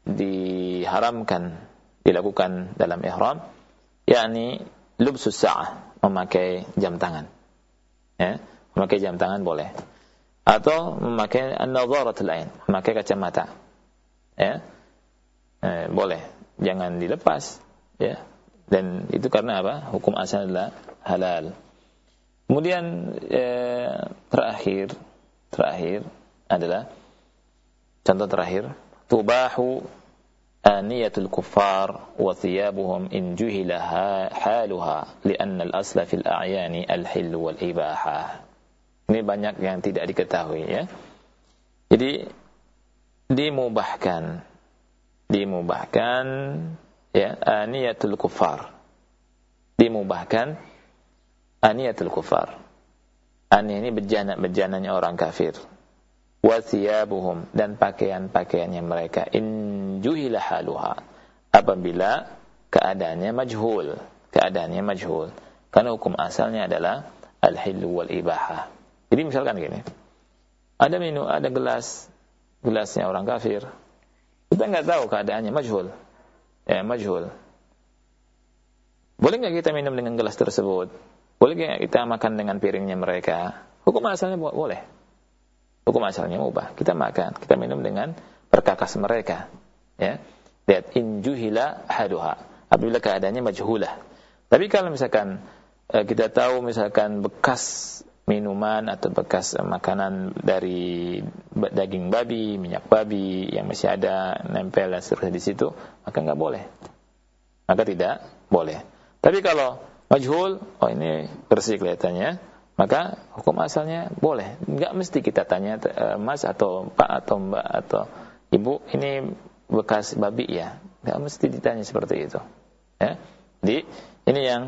diharamkan dilakukan dalam ihram yakni lubsus sa'ah memakai jam tangan. Ya memakai jam tangan boleh. Atau memakai an-nadharatul ain memakai kacamata. Ya eh, boleh. Jangan dilepas. Ya dan itu karena apa? Hukum asal adalah halal. Kemudian eh, terakhir terakhir adalah contoh terakhir. Tubahu aniyatul kuffar wa thiyabuhum in juhila haluha lianna al-asla fil a'yani al-hill wal ibahah ini banyak yang tidak diketahui ya. Jadi dimubahkan. Dimubahkan ya aniyatul kufar dimubahkan aniyatul kufar ani ini bejana bejananya orang kafir. Wasiyabuhum dan pakaian-pakaiannya mereka. In juhila haluha. Apabila keadaannya majhul. Keadaannya majhul. Karena hukum asalnya adalah al-hillu wal ibahah jadi misalkan gini. Ada minum ada gelas. Gelasnya orang kafir. Kita nggak tahu keadaannya majhul. Ya, majhul. Boleh nggak kita minum dengan gelas tersebut? Boleh nggak kita makan dengan piringnya mereka? Hukum asalnya boleh. Hukum asalnya mubah. Kita makan, kita minum dengan perkakas mereka. Ya. Lihat injuhila haduha. Apabila keadaannya majhulah. Tapi kalau misalkan eh, kita tahu misalkan bekas minuman atau bekas makanan dari daging babi, minyak babi yang masih ada nempel dan seterusnya di situ, maka nggak boleh. Maka tidak boleh. Tapi kalau majhul, oh ini bersih kelihatannya, maka hukum asalnya boleh. Nggak mesti kita tanya e, mas atau pak atau mbak atau ibu ini bekas babi ya, nggak mesti ditanya seperti itu. Ya, jadi ini yang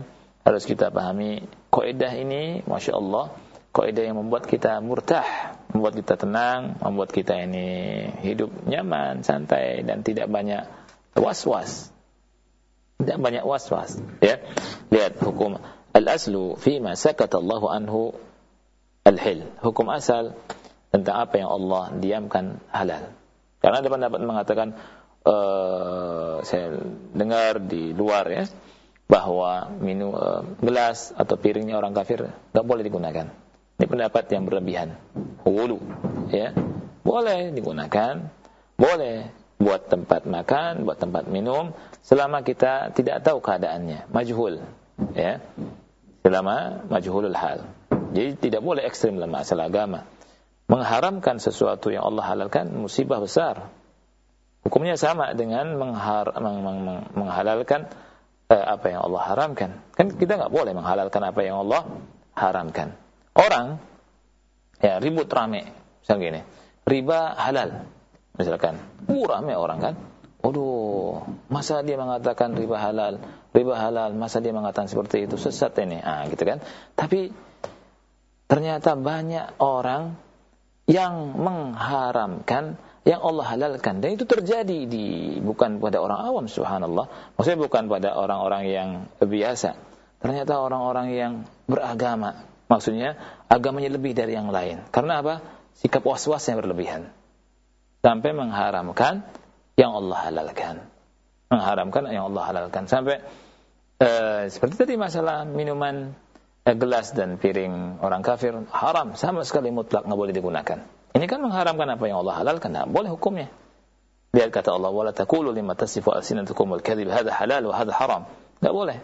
harus kita pahami kaidah ini Masya Allah kaidah yang membuat kita murtah membuat kita tenang membuat kita ini hidup nyaman santai dan tidak banyak was-was. Tidak banyak was-was ya. Lihat hukum al-aslu fima sakata Allahu anhu al-hil. Hukum asal tentang apa yang Allah diamkan halal. Karena ada pendapat mengatakan uh, saya dengar di luar ya bahwa minum uh, gelas atau piringnya orang kafir nggak boleh digunakan. Ini pendapat yang berlebihan. Wulu, ya. Boleh digunakan, boleh buat tempat makan, buat tempat minum, selama kita tidak tahu keadaannya, majhul, ya. Selama majhulul hal. Jadi tidak boleh ekstrim dalam masalah agama. Mengharamkan sesuatu yang Allah halalkan musibah besar. Hukumnya sama dengan menghar meng meng menghalalkan eh, apa yang Allah haramkan. Kan kita nggak boleh menghalalkan apa yang Allah haramkan. Orang ya ribut rame, misalnya gini, riba halal, misalkan, uh rame orang kan, Waduh, masa dia mengatakan riba halal, riba halal, masa dia mengatakan seperti itu sesat ini, ah gitu kan? Tapi ternyata banyak orang yang mengharamkan yang Allah halalkan. Dan itu terjadi di bukan pada orang awam subhanallah. Maksudnya bukan pada orang-orang yang biasa. Ternyata orang-orang yang beragama. Maksudnya agamanya lebih dari yang lain. Karena apa? Sikap was-was yang berlebihan. Sampai mengharamkan yang Allah halalkan. Mengharamkan yang Allah halalkan. Sampai uh, seperti tadi masalah minuman gelas dan piring orang kafir haram sama sekali mutlak nggak boleh digunakan ini kan mengharamkan apa yang Allah halalkan. Nah, boleh hukumnya. Lihat kata Allah, "Wala taqulu lima tasifu alsinatukum al-kadhib hadha halal wa hadha haram." Enggak boleh.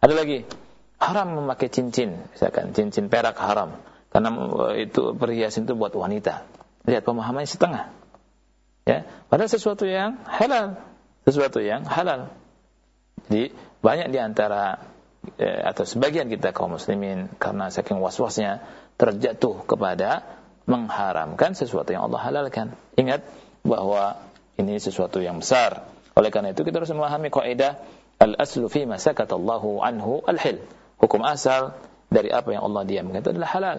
Ada lagi, haram memakai cincin, misalkan cincin perak haram karena eh, itu perhiasan itu buat wanita. Lihat pemahamannya setengah. Ya, padahal sesuatu yang halal, sesuatu yang halal. Jadi banyak di antara eh, atau sebagian kita kaum muslimin karena saking was-wasnya terjatuh kepada mengharamkan sesuatu yang Allah halalkan. Ingat bahwa ini sesuatu yang besar. Oleh karena itu kita harus memahami kaidah al-aslu fi ma sakatallahu anhu al-hil. Hukum asal dari apa yang Allah diamkan itu adalah halal.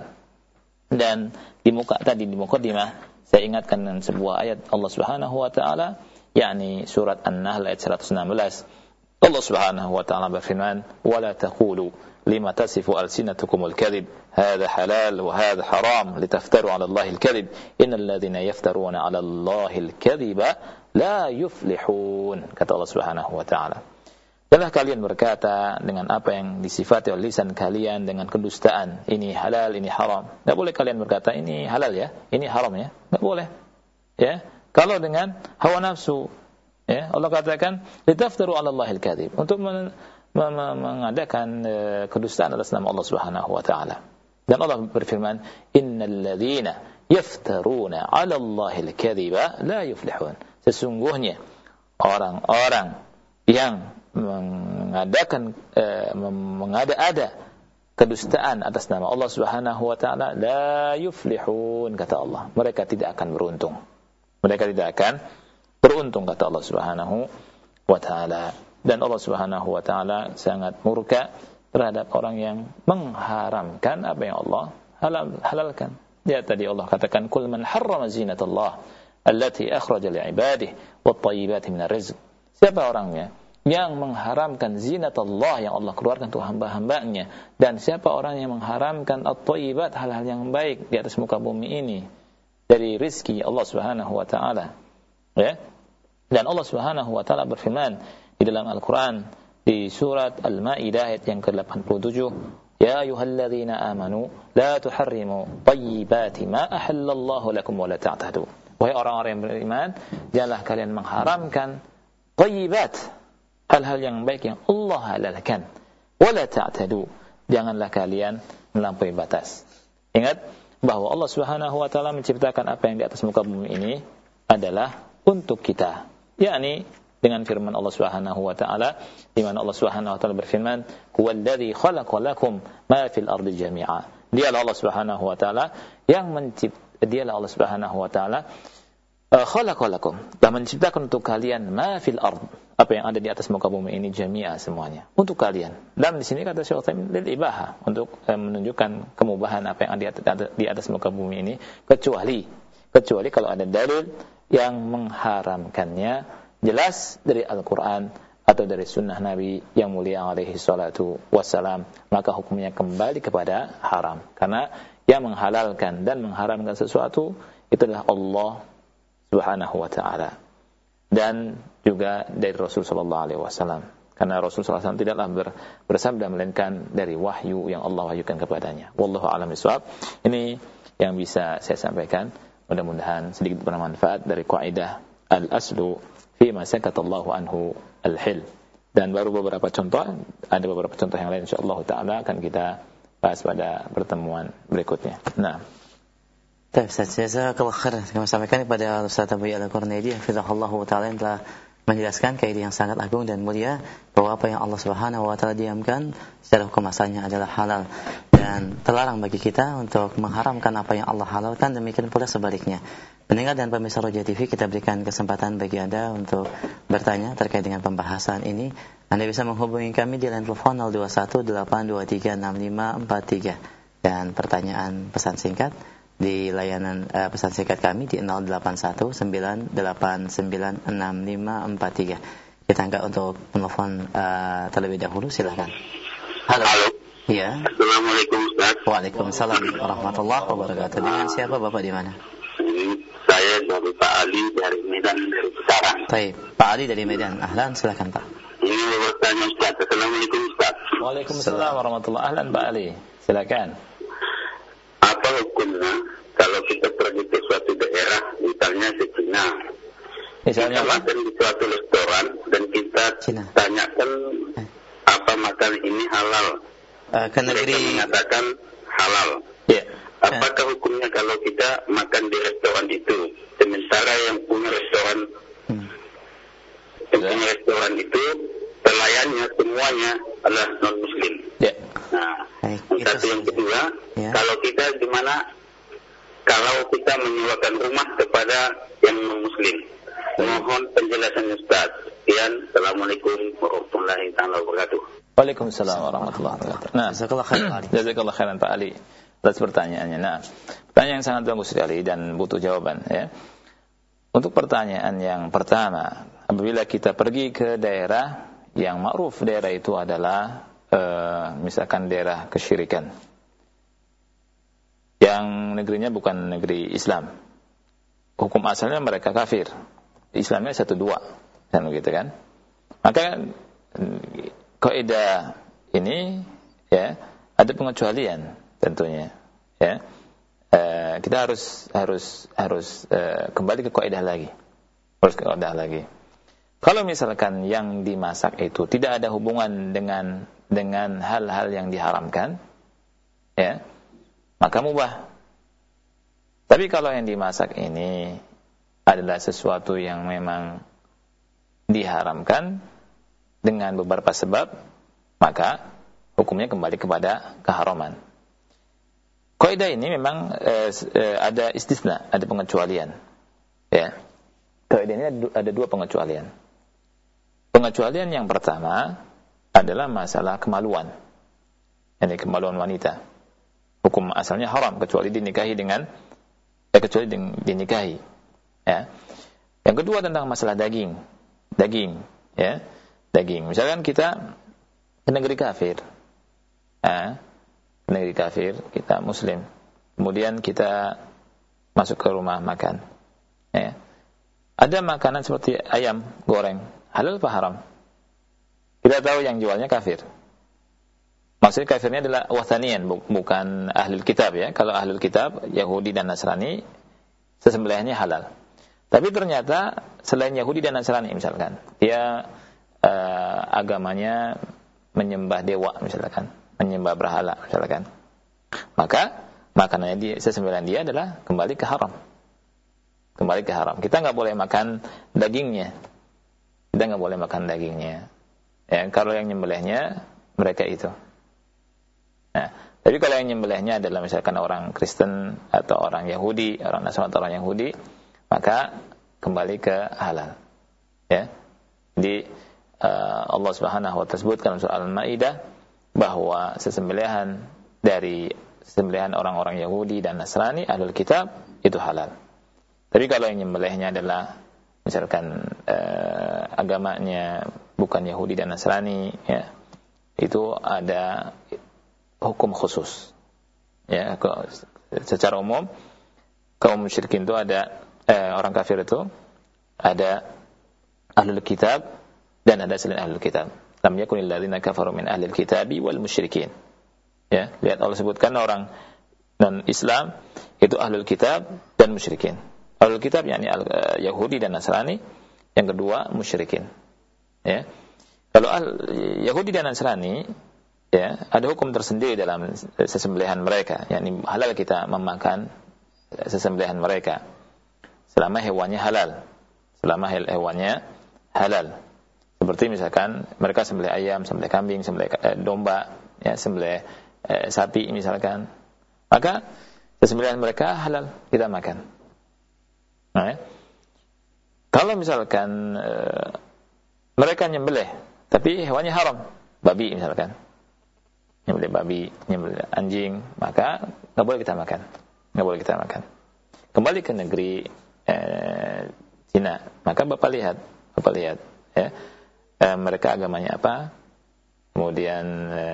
Dan di muka tadi di mukadimah saya ingatkan dengan sebuah ayat Allah Subhanahu wa taala yakni surat An-Nahl ayat 116. Allah Subhanahu wa taala berfirman, "Wala taqulu lima tasifu alsinatukumul kadhib hadha halal wa hadha haram litaftaru 'ala Allahi al-kadhib innal ladhina yaftaruna 'ala Allahi al-kadhiba la yuflihun." Kata Allah Subhanahu wa taala. Janganlah kalian berkata dengan apa yang disifati oleh lisan kalian dengan kedustaan. Ini halal, ini haram. Tidak boleh kalian berkata ini halal ya, ini haram ya. Tidak boleh. Ya, kalau dengan hawa nafsu Ya, Allah katakan litaftaru 'ala Allahil kadzib untuk men mengadakan uh, kedustaan atas nama Allah Subhanahu wa taala. Dan Allah berfirman, "Innal ladzina yaftaruna 'ala Allahil kadziba la yuflihun." Sesungguhnya orang-orang yang mengadakan uh, mengada-ada kedustaan atas nama Allah Subhanahu wa taala la yuflihun kata Allah. Mereka tidak akan beruntung. Mereka tidak akan beruntung kata Allah Subhanahu wa taala. Dan Allah Subhanahu wa taala sangat murka terhadap orang yang mengharamkan apa yang Allah halal, halalkan. Ya tadi Allah katakan kul man harrama zinatallah allati akhraja li'ibadihi wat tayyibati minar rizq. Siapa orangnya yang mengharamkan zinat Allah yang Allah keluarkan untuk hamba-hambanya dan siapa orang yang mengharamkan at-thayyibat hal-hal yang baik di atas muka bumi ini dari rizki Allah Subhanahu wa taala ya dan Allah Subhanahu wa taala berfirman di dalam Al-Qur'an di surat Al-Maidah ayat yang ke-87 Ya ayyuhalladzina amanu la tuharrimu tayyibati ma ahallallahu lakum wa la ta'tadu. Wahai orang-orang yang beriman janganlah kalian mengharamkan tayyibat hal-hal yang baik yang Allah halalkan. Wa la ta'tadu. Janganlah kalian melampaui batas. Ingat bahwa Allah Subhanahu wa taala menciptakan apa yang di atas muka bumi ini adalah untuk kita yakni dengan firman Allah Subhanahu wa taala di mana Allah Subhanahu wa taala berfirman huwallazi khalaqa lakum ma fil ardi jami'a. Dialah Allah Subhanahu wa taala yang mencipta dialah Allah Subhanahu wa taala uh, khalaqa lakum telah menciptakan untuk kalian ma fil ard. Apa yang ada di atas muka bumi ini jami'a semuanya. Untuk kalian. Dan di sini kata Syekh Utsaimin lil ibaha untuk uh, menunjukkan kemubahan apa yang ada di atas muka bumi ini kecuali kecuali kalau ada dalil yang mengharamkannya jelas dari Al-Quran atau dari sunnah Nabi yang mulia alaihi salatu wassalam maka hukumnya kembali kepada haram. Karena yang menghalalkan dan mengharamkan sesuatu itulah Allah subhanahu wa ta'ala. Dan juga dari Rasul sallallahu alaihi wasallam. Karena Rasul sallallahu alaihi tidaklah ber, bersabda melainkan dari wahyu yang Allah wahyukan kepadanya. Wallahu alam bisawab ini yang bisa saya sampaikan Mudah-mudahan sedikit bermanfaat dari kaidah al-aslu fi ma sakatallahu anhu al-hil. Dan baru beberapa contoh, ada beberapa contoh yang lain insyaallah taala akan kita bahas pada pertemuan berikutnya. Nah, Baik, Ustaz. Jazakallah khair. Kami sampaikan kepada Ustaz Abu Ya'la Qurnaidi, hafizahullah taala yang telah menjelaskan kaidah yang sangat agung dan mulia bahwa apa yang Allah Subhanahu wa taala diamkan secara hukum asalnya adalah halal dan terlarang bagi kita untuk mengharamkan apa yang Allah halalkan demikian pula sebaliknya. Pendengar dan pemirsa Roja TV kita berikan kesempatan bagi Anda untuk bertanya terkait dengan pembahasan ini. Anda bisa menghubungi kami di line telepon 0218236543 dan pertanyaan pesan singkat di layanan uh, pesan singkat kami di 0819896543. Kita angkat untuk penelpon uh, terlebih dahulu, silakan. Halo. Halo. Ya. Assalamualaikum Ustaz. Waalaikumsalam warahmatullahi wabarakatuh. Dengan siapa Bapak di mana? Saya dari Pak Ali dari Medan dari Cikarang. Baik, Pak Ali dari Medan. Ahlan, silakan Pak. Ini bertanya Ustaz. Assalamualaikum Ustaz. Waalaikumsalam warahmatullahi Ahlan Pak Ali. Silakan apa hukumnya kalau kita pergi ke suatu daerah, misalnya ke Cina, misalnya kita makan di suatu restoran dan kita Cina. tanyakan eh. apa makan ini halal, uh, ke negeri Mereka mengatakan halal. Yeah. Apakah hukumnya kalau kita makan di restoran itu, sementara yang punya restoran, hmm. yang punya restoran itu pelayannya semuanya adalah non Muslim. Yeah. Nah, satu yang kedua, ya. kalau kita di mana kalau kita menyewakan rumah kepada yang non muslim. Mohon penjelasan Ustaz. Sekian. Assalamualaikum warahmatullahi wabarakatuh. Waalaikumsalam warahmatullahi wabarakatuh. Nah, jazakallah khairan Ali. Jazakallah khairan Pak Ali atas pertanyaannya. Nah, pertanyaan yang sangat bagus sekali dan butuh jawaban ya. Untuk pertanyaan yang pertama, apabila kita pergi ke daerah yang ma'ruf daerah itu adalah uh, misalkan daerah kesyirikan. Yang negerinya bukan negeri Islam. Hukum asalnya mereka kafir. Islamnya satu dua kan begitu kan? Maka kaidah ini ya ada pengecualian tentunya ya. Uh, kita harus harus harus uh, kembali ke kaidah lagi. Harus ke kaidah lagi Kalau misalkan yang dimasak itu tidak ada hubungan dengan dengan hal-hal yang diharamkan, ya, maka mubah. Tapi kalau yang dimasak ini adalah sesuatu yang memang diharamkan dengan beberapa sebab, maka hukumnya kembali kepada keharaman. Kaidah ini memang eh, ada istisna, ada pengecualian. Ya. Kaidah ini ada dua pengecualian. Pengecualian yang pertama adalah masalah kemaluan. Ini kemaluan wanita. Hukum asalnya haram kecuali dinikahi dengan eh, kecuali dinikahi. Ya. Yang kedua tentang masalah daging. Daging, ya. Daging. Misalkan kita ke negeri kafir. Ya. Negeri kafir, kita muslim. Kemudian kita masuk ke rumah makan. Ya. Ada makanan seperti ayam goreng, halal apa haram? Kita tahu yang jualnya kafir. Maksudnya kafirnya adalah wathanian, bukan ahli kitab ya. Kalau ahli kitab, Yahudi dan Nasrani, sesembelihannya halal. Tapi ternyata selain Yahudi dan Nasrani misalkan, dia uh, agamanya menyembah dewa misalkan, menyembah berhala misalkan. Maka makanannya dia, sesembelihan dia adalah kembali ke haram kembali ke haram. Kita nggak boleh makan dagingnya. Kita nggak boleh makan dagingnya. Ya, kalau yang nyembelihnya mereka itu. Nah, tapi kalau yang nyembelihnya adalah misalkan orang Kristen atau orang Yahudi, orang Nasrani atau orang Yahudi, maka kembali ke halal. Ya. Di uh, Allah Subhanahu wa taala sebutkan surah Al-Maidah bahwa sesembelihan dari sesembelihan orang-orang Yahudi dan Nasrani adalah kitab itu halal. Tapi kalau yang nyembelihnya adalah misalkan eh, agamanya bukan Yahudi dan Nasrani, ya, itu ada hukum khusus. Ya, secara umum kaum musyrikin itu ada eh, orang kafir itu ada ahlul kitab dan ada selain ahlul kitab. Lam yakunil ladzina kafaru min ahlil kitabi wal musyrikin. Ya, lihat Allah sebutkan orang non Islam itu ahlul kitab dan musyrikin. Ahlul kitab yakni uh, Yahudi dan Nasrani, yang kedua musyrikin. Ya. Kalau al Yahudi dan Nasrani ya, ada hukum tersendiri dalam sesembelihan mereka, yakni halal kita memakan sesembelihan mereka selama hewannya halal. Selama hewannya halal. Seperti misalkan mereka sembelih ayam, sembelih kambing, sembelih eh, domba, ya, sembelih eh, sapi misalkan. Maka sesembelihan mereka halal kita makan. Nah, ya. Kalau misalkan e, mereka nyembelih, tapi hewannya haram, babi misalkan, nyembelih babi, nyembelih anjing, maka nggak boleh kita makan, nggak boleh kita makan. Kembali ke negeri e, Cina, maka bapak lihat, bapak lihat, ya, e, mereka agamanya apa, kemudian e,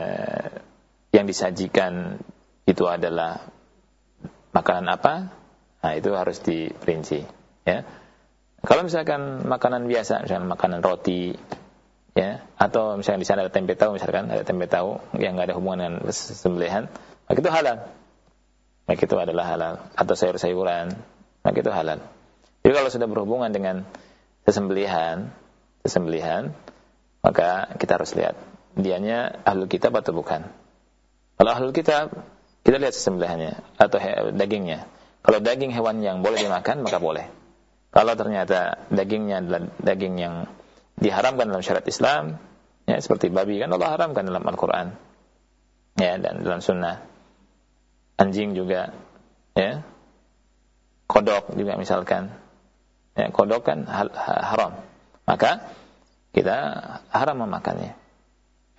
yang disajikan itu adalah makanan apa, Nah, itu harus diperinci, ya. Kalau misalkan makanan biasa, misalkan makanan roti, ya, atau misalkan di sana ada tempe tahu, misalkan ada tempe tahu yang nggak ada hubungan dengan sembelihan, maka itu halal. Maka itu adalah halal. Atau sayur-sayuran, maka itu halal. Jadi kalau sudah berhubungan dengan sesembelihan, sesembelihan, maka kita harus lihat dianya ahlul kitab atau bukan. Kalau ahlul kitab, kita lihat sesembelihannya atau dagingnya. Kalau daging hewan yang boleh dimakan, maka boleh. Kalau ternyata dagingnya adalah daging yang diharamkan dalam syariat Islam, ya seperti babi kan Allah haramkan dalam Al-Qur'an. Ya, dan dalam sunnah. Anjing juga ya. Kodok juga misalkan. Ya, kodok kan haram. Maka kita haram memakannya.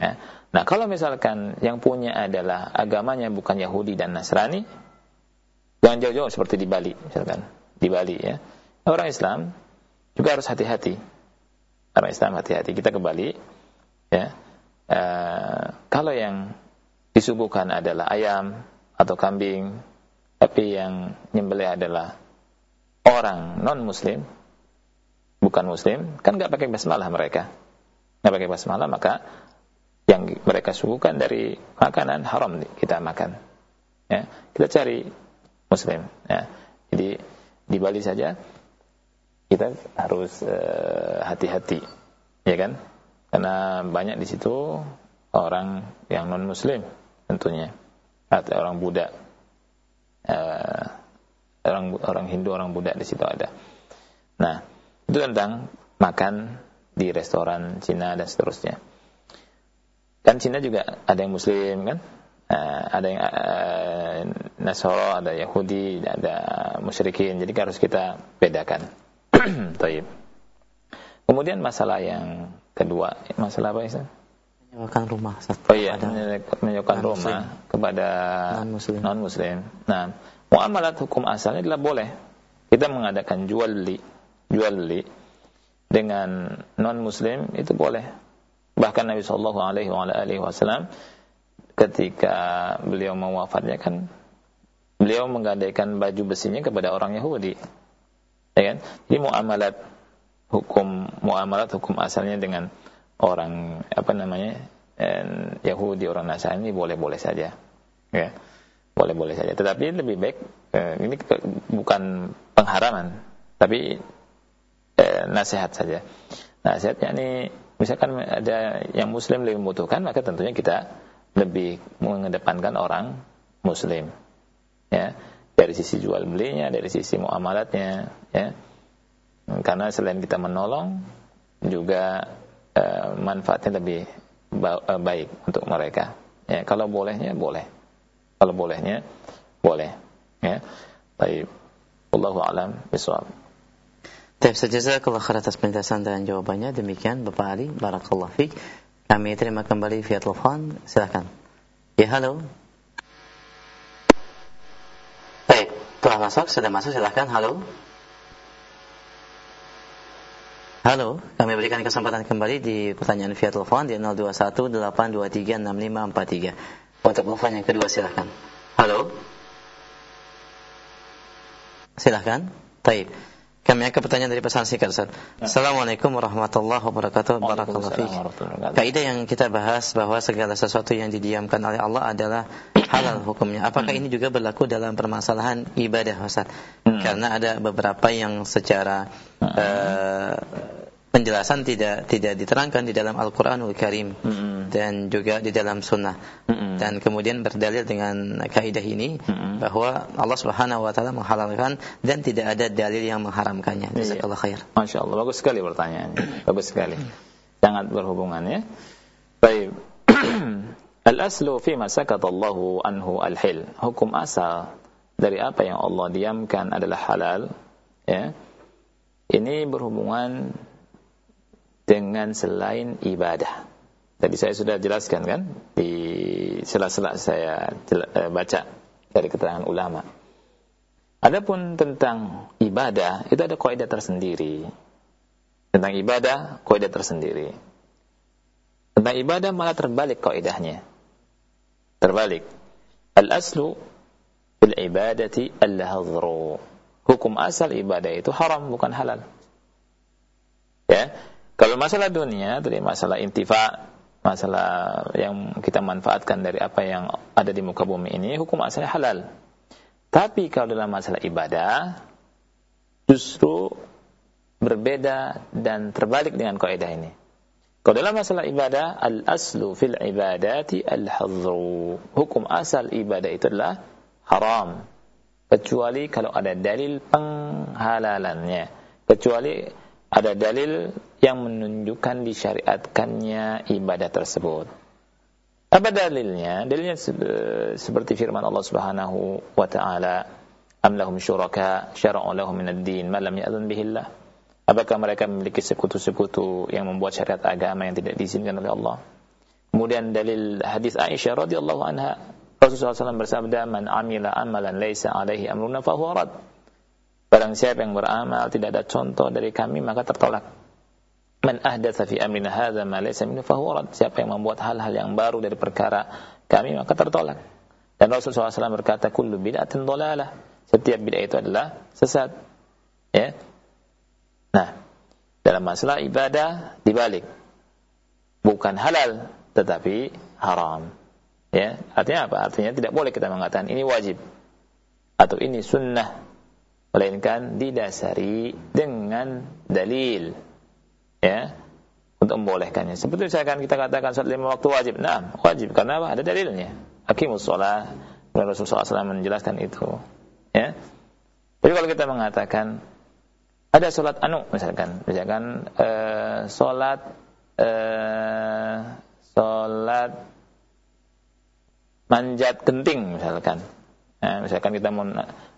Ya. Nah, kalau misalkan yang punya adalah agamanya bukan Yahudi dan Nasrani, Jangan jauh-jauh seperti di Bali, misalkan. Di Bali ya. Orang Islam juga harus hati-hati. Orang Islam hati-hati. Kita ke Bali, ya. Uh, kalau yang disuguhkan adalah ayam atau kambing, tapi yang nyembelih adalah orang non-muslim, bukan muslim, kan nggak pakai basmalah mereka. Nggak pakai basmalah, maka yang mereka suguhkan dari makanan haram kita makan. Ya, kita cari muslim ya. Jadi di Bali saja kita harus eh, hati-hati, uh, ya kan? Karena banyak di situ orang yang non Muslim tentunya, atau orang Buddha, uh, orang orang Hindu, orang Buddha di situ ada. Nah, itu tentang makan di restoran Cina dan seterusnya. Kan Cina juga ada yang Muslim kan? Uh, ada yang uh, Nasoro, ada Yahudi, ada musyrikin. Jadi harus kita bedakan. Taib. Kemudian masalah yang kedua, masalah apa Isa? Menyewakan rumah. Oh iya, menyewakan rumah kepada non-muslim. non-muslim. Nah, muamalat hukum asalnya adalah boleh. Kita mengadakan jual beli, jual beli dengan non-muslim itu boleh. Bahkan Nabi Shallallahu Alaihi Wasallam ketika beliau mewafatnya kan beliau menggadaikan baju besinya kepada orang Yahudi. Ya kan? Jadi muamalat hukum muamalat hukum asalnya dengan orang apa namanya Yahudi orang Nasrani boleh-boleh saja. Ya boleh-boleh saja. Tetapi lebih baik eh, ini bukan pengharaman tapi eh, nasihat saja. Nasihatnya ini misalkan ada yang muslim lebih membutuhkan maka tentunya kita lebih mengedepankan orang muslim ya dari sisi jual belinya, dari sisi muamalatnya, ya. Karena selain kita menolong, juga uh, manfaatnya lebih ba uh, baik untuk mereka. Ya, kalau bolehnya boleh. Kalau bolehnya boleh. Ya. Baik. Wallahu a'lam bishawab. Baik, jazakallah khair atas penjelasan dan jawabannya. Demikian Bapak Ali, barakallahu fiik. Kami terima kembali via telepon. Silakan. Ya, halo. Telah masuk, sudah masuk silahkan. Halo. Halo, kami berikan kesempatan kembali di pertanyaan via telepon di 0218236543. Untuk telepon yang kedua silahkan. Halo. Silahkan. Taib. Kami akan pertanyaan dari pesan singkat Ustaz. Ya. Assalamualaikum warahmatullahi wabarakatuh. Barakallahu fiik. Kaidah yang kita bahas bahwa segala sesuatu yang didiamkan oleh Allah adalah halal hukumnya. Apakah hmm. ini juga berlaku dalam permasalahan ibadah Ustaz? Hmm. Karena ada beberapa yang secara uh, penjelasan tidak tidak diterangkan di dalam Al-Qur'anul Karim mm-hmm. dan juga di dalam sunnah. Mm-hmm. Dan kemudian berdalil dengan kaidah ini mm-hmm. bahwa Allah Subhanahu wa taala menghalalkan dan tidak ada dalil yang mengharamkannya. Iya. Jazakallahu khair. Masya Allah, bagus sekali pertanyaannya. bagus sekali. Sangat berhubungan ya. Baik. Al-aslu fi ma Allahu anhu al-hil. Hukum asal dari apa yang Allah diamkan adalah halal, ya. Ini berhubungan dengan selain ibadah. Tadi saya sudah jelaskan kan di sela-sela saya eh, baca dari keterangan ulama. Adapun tentang ibadah itu ada kaidah tersendiri. Tentang ibadah kaidah tersendiri. Tentang ibadah malah terbalik kaidahnya. Terbalik. Al-aslu fil ibadati al-hadhru. Hukum asal ibadah itu haram bukan halal. Ya, kalau masalah dunia, tadi masalah intifa, masalah yang kita manfaatkan dari apa yang ada di muka bumi ini, hukum asalnya halal. Tapi kalau dalam masalah ibadah, justru berbeda dan terbalik dengan kaidah ini. Kalau dalam masalah ibadah, al-aslu fil ibadati al-hadru. Hukum asal ibadah itu adalah haram. Kecuali kalau ada dalil penghalalannya. Kecuali ada dalil yang menunjukkan disyariatkannya ibadah tersebut. Apa dalilnya? Dalilnya seperti firman Allah Subhanahu wa taala, "Am lahum syuraka syara'u lahum min ad-din ma lam bihi Allah?" Apakah mereka memiliki sekutu-sekutu yang membuat syariat agama yang tidak diizinkan oleh Allah? Kemudian dalil hadis Aisyah radhiyallahu anha, Rasulullah SAW bersabda, "Man amila amalan laisa alaihi amruna fahuwa rad." Barang siapa yang beramal tidak ada contoh dari kami maka tertolak. Man ahdatsa fi amrina hadza ma laysa minhu fahuwa Siapa yang membuat hal-hal yang baru dari perkara kami maka tertolak. Dan Rasulullah SAW berkata kullu bid'atin dhalalah. Setiap bid'ah itu adalah sesat. Ya. Nah, dalam masalah ibadah dibalik. Bukan halal tetapi haram. Ya, artinya apa? Artinya tidak boleh kita mengatakan ini wajib atau ini sunnah melainkan didasari dengan dalil ya. Untuk membolehkannya. Seperti misalkan kita katakan salat lima waktu wajib. Nah wajib. Karena apa? Ada dalilnya. Aqimus shalah Rasulullah SAW menjelaskan itu. Ya. Jadi kalau kita mengatakan ada sholat anu misalkan, misalkan uh, sholat uh, sholat manjat genting misalkan, nah, misalkan kita mau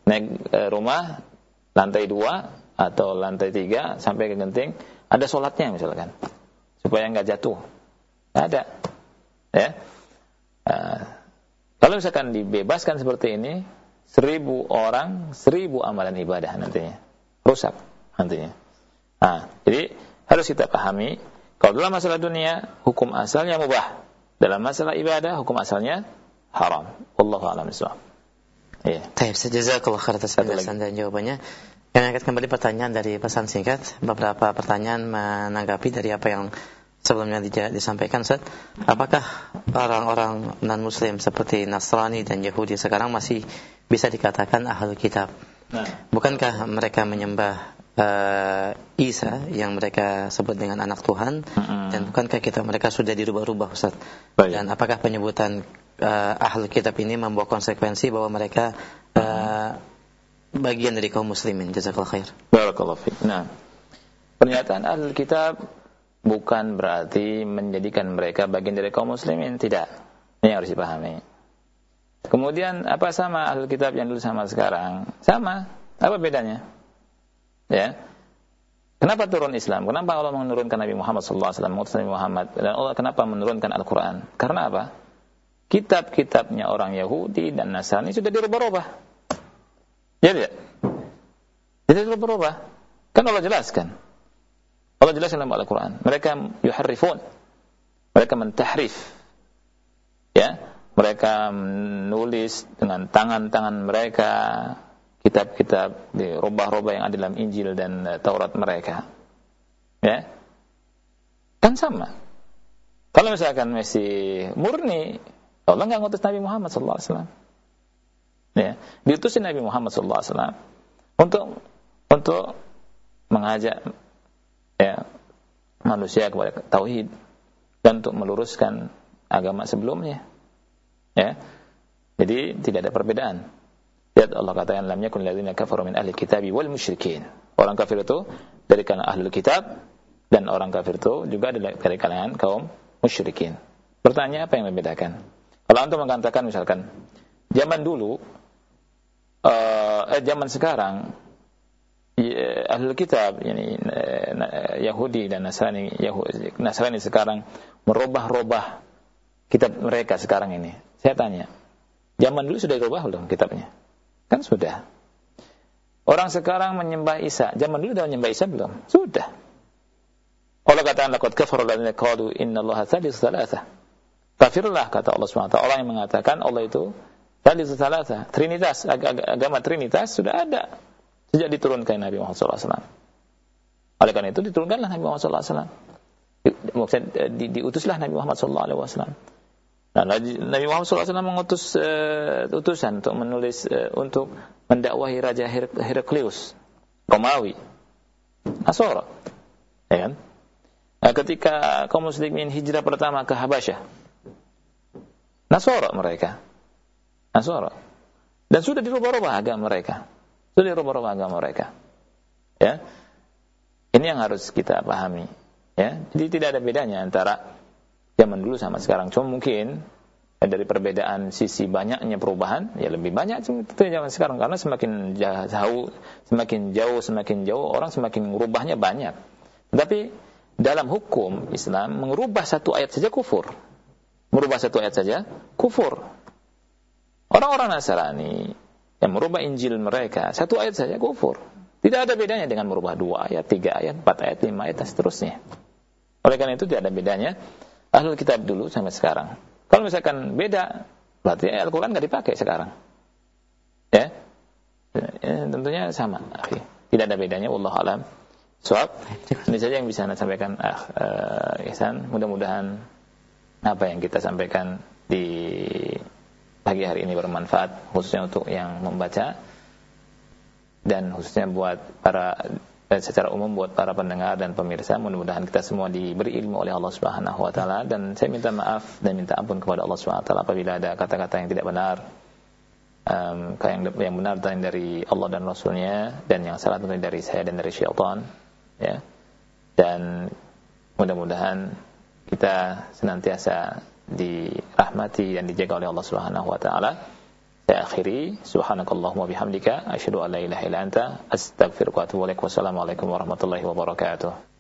naik uh, rumah lantai dua atau lantai tiga sampai ke genting, ada sholatnya misalkan, supaya nggak jatuh, nggak ada, ya. Uh, kalau misalkan dibebaskan seperti ini, seribu orang, seribu amalan ibadah nantinya rusak nantinya. Nah, jadi harus kita pahami kalau dalam masalah dunia hukum asalnya mubah. Dalam masalah ibadah hukum asalnya haram. Wallahu a'lam bishawab. Iya. Baik, jazakallahu khair atas penjelasan dan jawabannya. Kami angkat kembali pertanyaan dari pesan singkat. Beberapa pertanyaan menanggapi dari apa yang sebelumnya disampaikan Ustaz. Apakah orang-orang non-muslim seperti Nasrani dan Yahudi sekarang masih bisa dikatakan ahlul kitab? Nah. Bukankah mereka menyembah uh, Isa yang mereka sebut dengan anak Tuhan mm-hmm. dan bukankah kita mereka sudah dirubah-rubah Ustaz? Baik. Dan apakah penyebutan uh, ahli kitab ini membawa konsekuensi bahwa mereka uh, bagian dari kaum muslimin? Jazakallahu khair. Barakallahu fiik. Nah, pernyataan ahli kitab bukan berarti menjadikan mereka bagian dari kaum muslimin, tidak. Ini harus dipahami. Kemudian apa sama ahli kitab yang dulu sama sekarang? Sama. Apa bedanya? Ya. Kenapa turun Islam? Kenapa Allah menurunkan Nabi Muhammad SAW, mengutus Nabi Muhammad? Dan Allah kenapa menurunkan Al-Quran? Karena apa? Kitab-kitabnya orang Yahudi dan Nasrani sudah dirubah-rubah. Ya tidak? Jadi dirubah-rubah. Kan Allah jelaskan. Allah jelaskan dalam Al-Quran. Mereka yuharrifun. Mereka mentahrif. Ya. Mereka menulis dengan tangan-tangan mereka kitab-kitab di rubah-rubah yang ada dalam Injil dan uh, Taurat mereka. Ya. Kan sama. Kalau misalkan masih murni, Allah nggak ngutus Nabi Muhammad SAW. Ya, diutusin Nabi Muhammad SAW untuk untuk mengajak ya manusia kepada tauhid dan untuk meluruskan agama sebelumnya. Ya. Jadi tidak ada perbedaan. Lihat Allah katakan lam yakun ladzina kafaru min ahli kitabi wal musyrikin. Orang kafir itu dari kalangan ahli kitab dan orang kafir itu juga dari kalangan kaum musyrikin. Pertanyaan apa yang membedakan? Kalau antum mengatakan misalkan zaman dulu uh, eh zaman sekarang ya, ahli kitab yani Yahudi dan Nasrani Yahudi Nasrani sekarang merubah-rubah kitab mereka sekarang ini. Saya tanya, zaman dulu sudah dirubah belum kitabnya? Kan sudah. Orang sekarang menyembah Isa. Zaman dulu sudah menyembah Isa belum? Sudah. Allah katakan laqad kafara alladziina qalu innallaha tsalitsu tsalatsa. Kafirlah kata Allah SWT. Orang yang mengatakan Allah itu tsalitsu tsalatsa. Trinitas, ag ag agama Trinitas sudah ada sejak diturunkan Nabi Muhammad SAW. Oleh karena itu diturunkanlah Nabi Muhammad SAW. Maksudnya di, diutuslah Nabi Muhammad SAW. Nah, Nabi Muhammad SAW mengutus uh, utusan untuk menulis uh, untuk mendakwahi Raja Her Heraklius Romawi Asora ya kan nah, ketika kaum muslimin hijrah pertama ke Habasyah Nasoro mereka Nasoro dan sudah dirubah-rubah agama mereka sudah dirubah-rubah agama mereka ya ini yang harus kita pahami ya jadi tidak ada bedanya antara zaman dulu sama sekarang. Cuma mungkin eh, dari perbedaan sisi banyaknya perubahan, ya lebih banyak itu zaman sekarang karena semakin jauh, semakin jauh, semakin jauh orang semakin merubahnya banyak. Tapi dalam hukum Islam mengubah satu ayat saja kufur. Merubah satu ayat saja kufur. Orang-orang Nasrani yang merubah Injil mereka satu ayat saja kufur. Tidak ada bedanya dengan merubah dua ayat, tiga ayat, empat ayat, lima ayat, dan seterusnya. Oleh karena itu tidak ada bedanya ahlul kitab dulu sampai sekarang. Kalau misalkan beda, berarti Al-Quran nggak dipakai sekarang. Ya? ya tentunya sama. Tidak ada bedanya. Allah alam. Soal ini saja yang bisa saya sampaikan. Ah, uh, Ihsan, mudah-mudahan apa yang kita sampaikan di pagi hari ini bermanfaat, khususnya untuk yang membaca dan khususnya buat para dan secara umum buat para pendengar dan pemirsa. Mudah-mudahan kita semua diberi ilmu oleh Allah Subhanahu wa taala. Dan saya minta maaf dan minta ampun kepada Allah Subhanahu wa taala apabila ada kata-kata yang tidak benar um, yang yang benar dari Allah dan Rasulnya dan yang salah tentunya dari saya dan dari syaitan ya. Dan mudah-mudahan kita senantiasa dirahmati dan dijaga oleh Allah Subhanahu wa taala. Saya akhiri. Subhanakallahumma bihamdika. Asyhadu an la ilaha illa anta. Astaghfiruka wa atubu ilaik. Wassalamu alaikum warahmatullahi wabarakatuh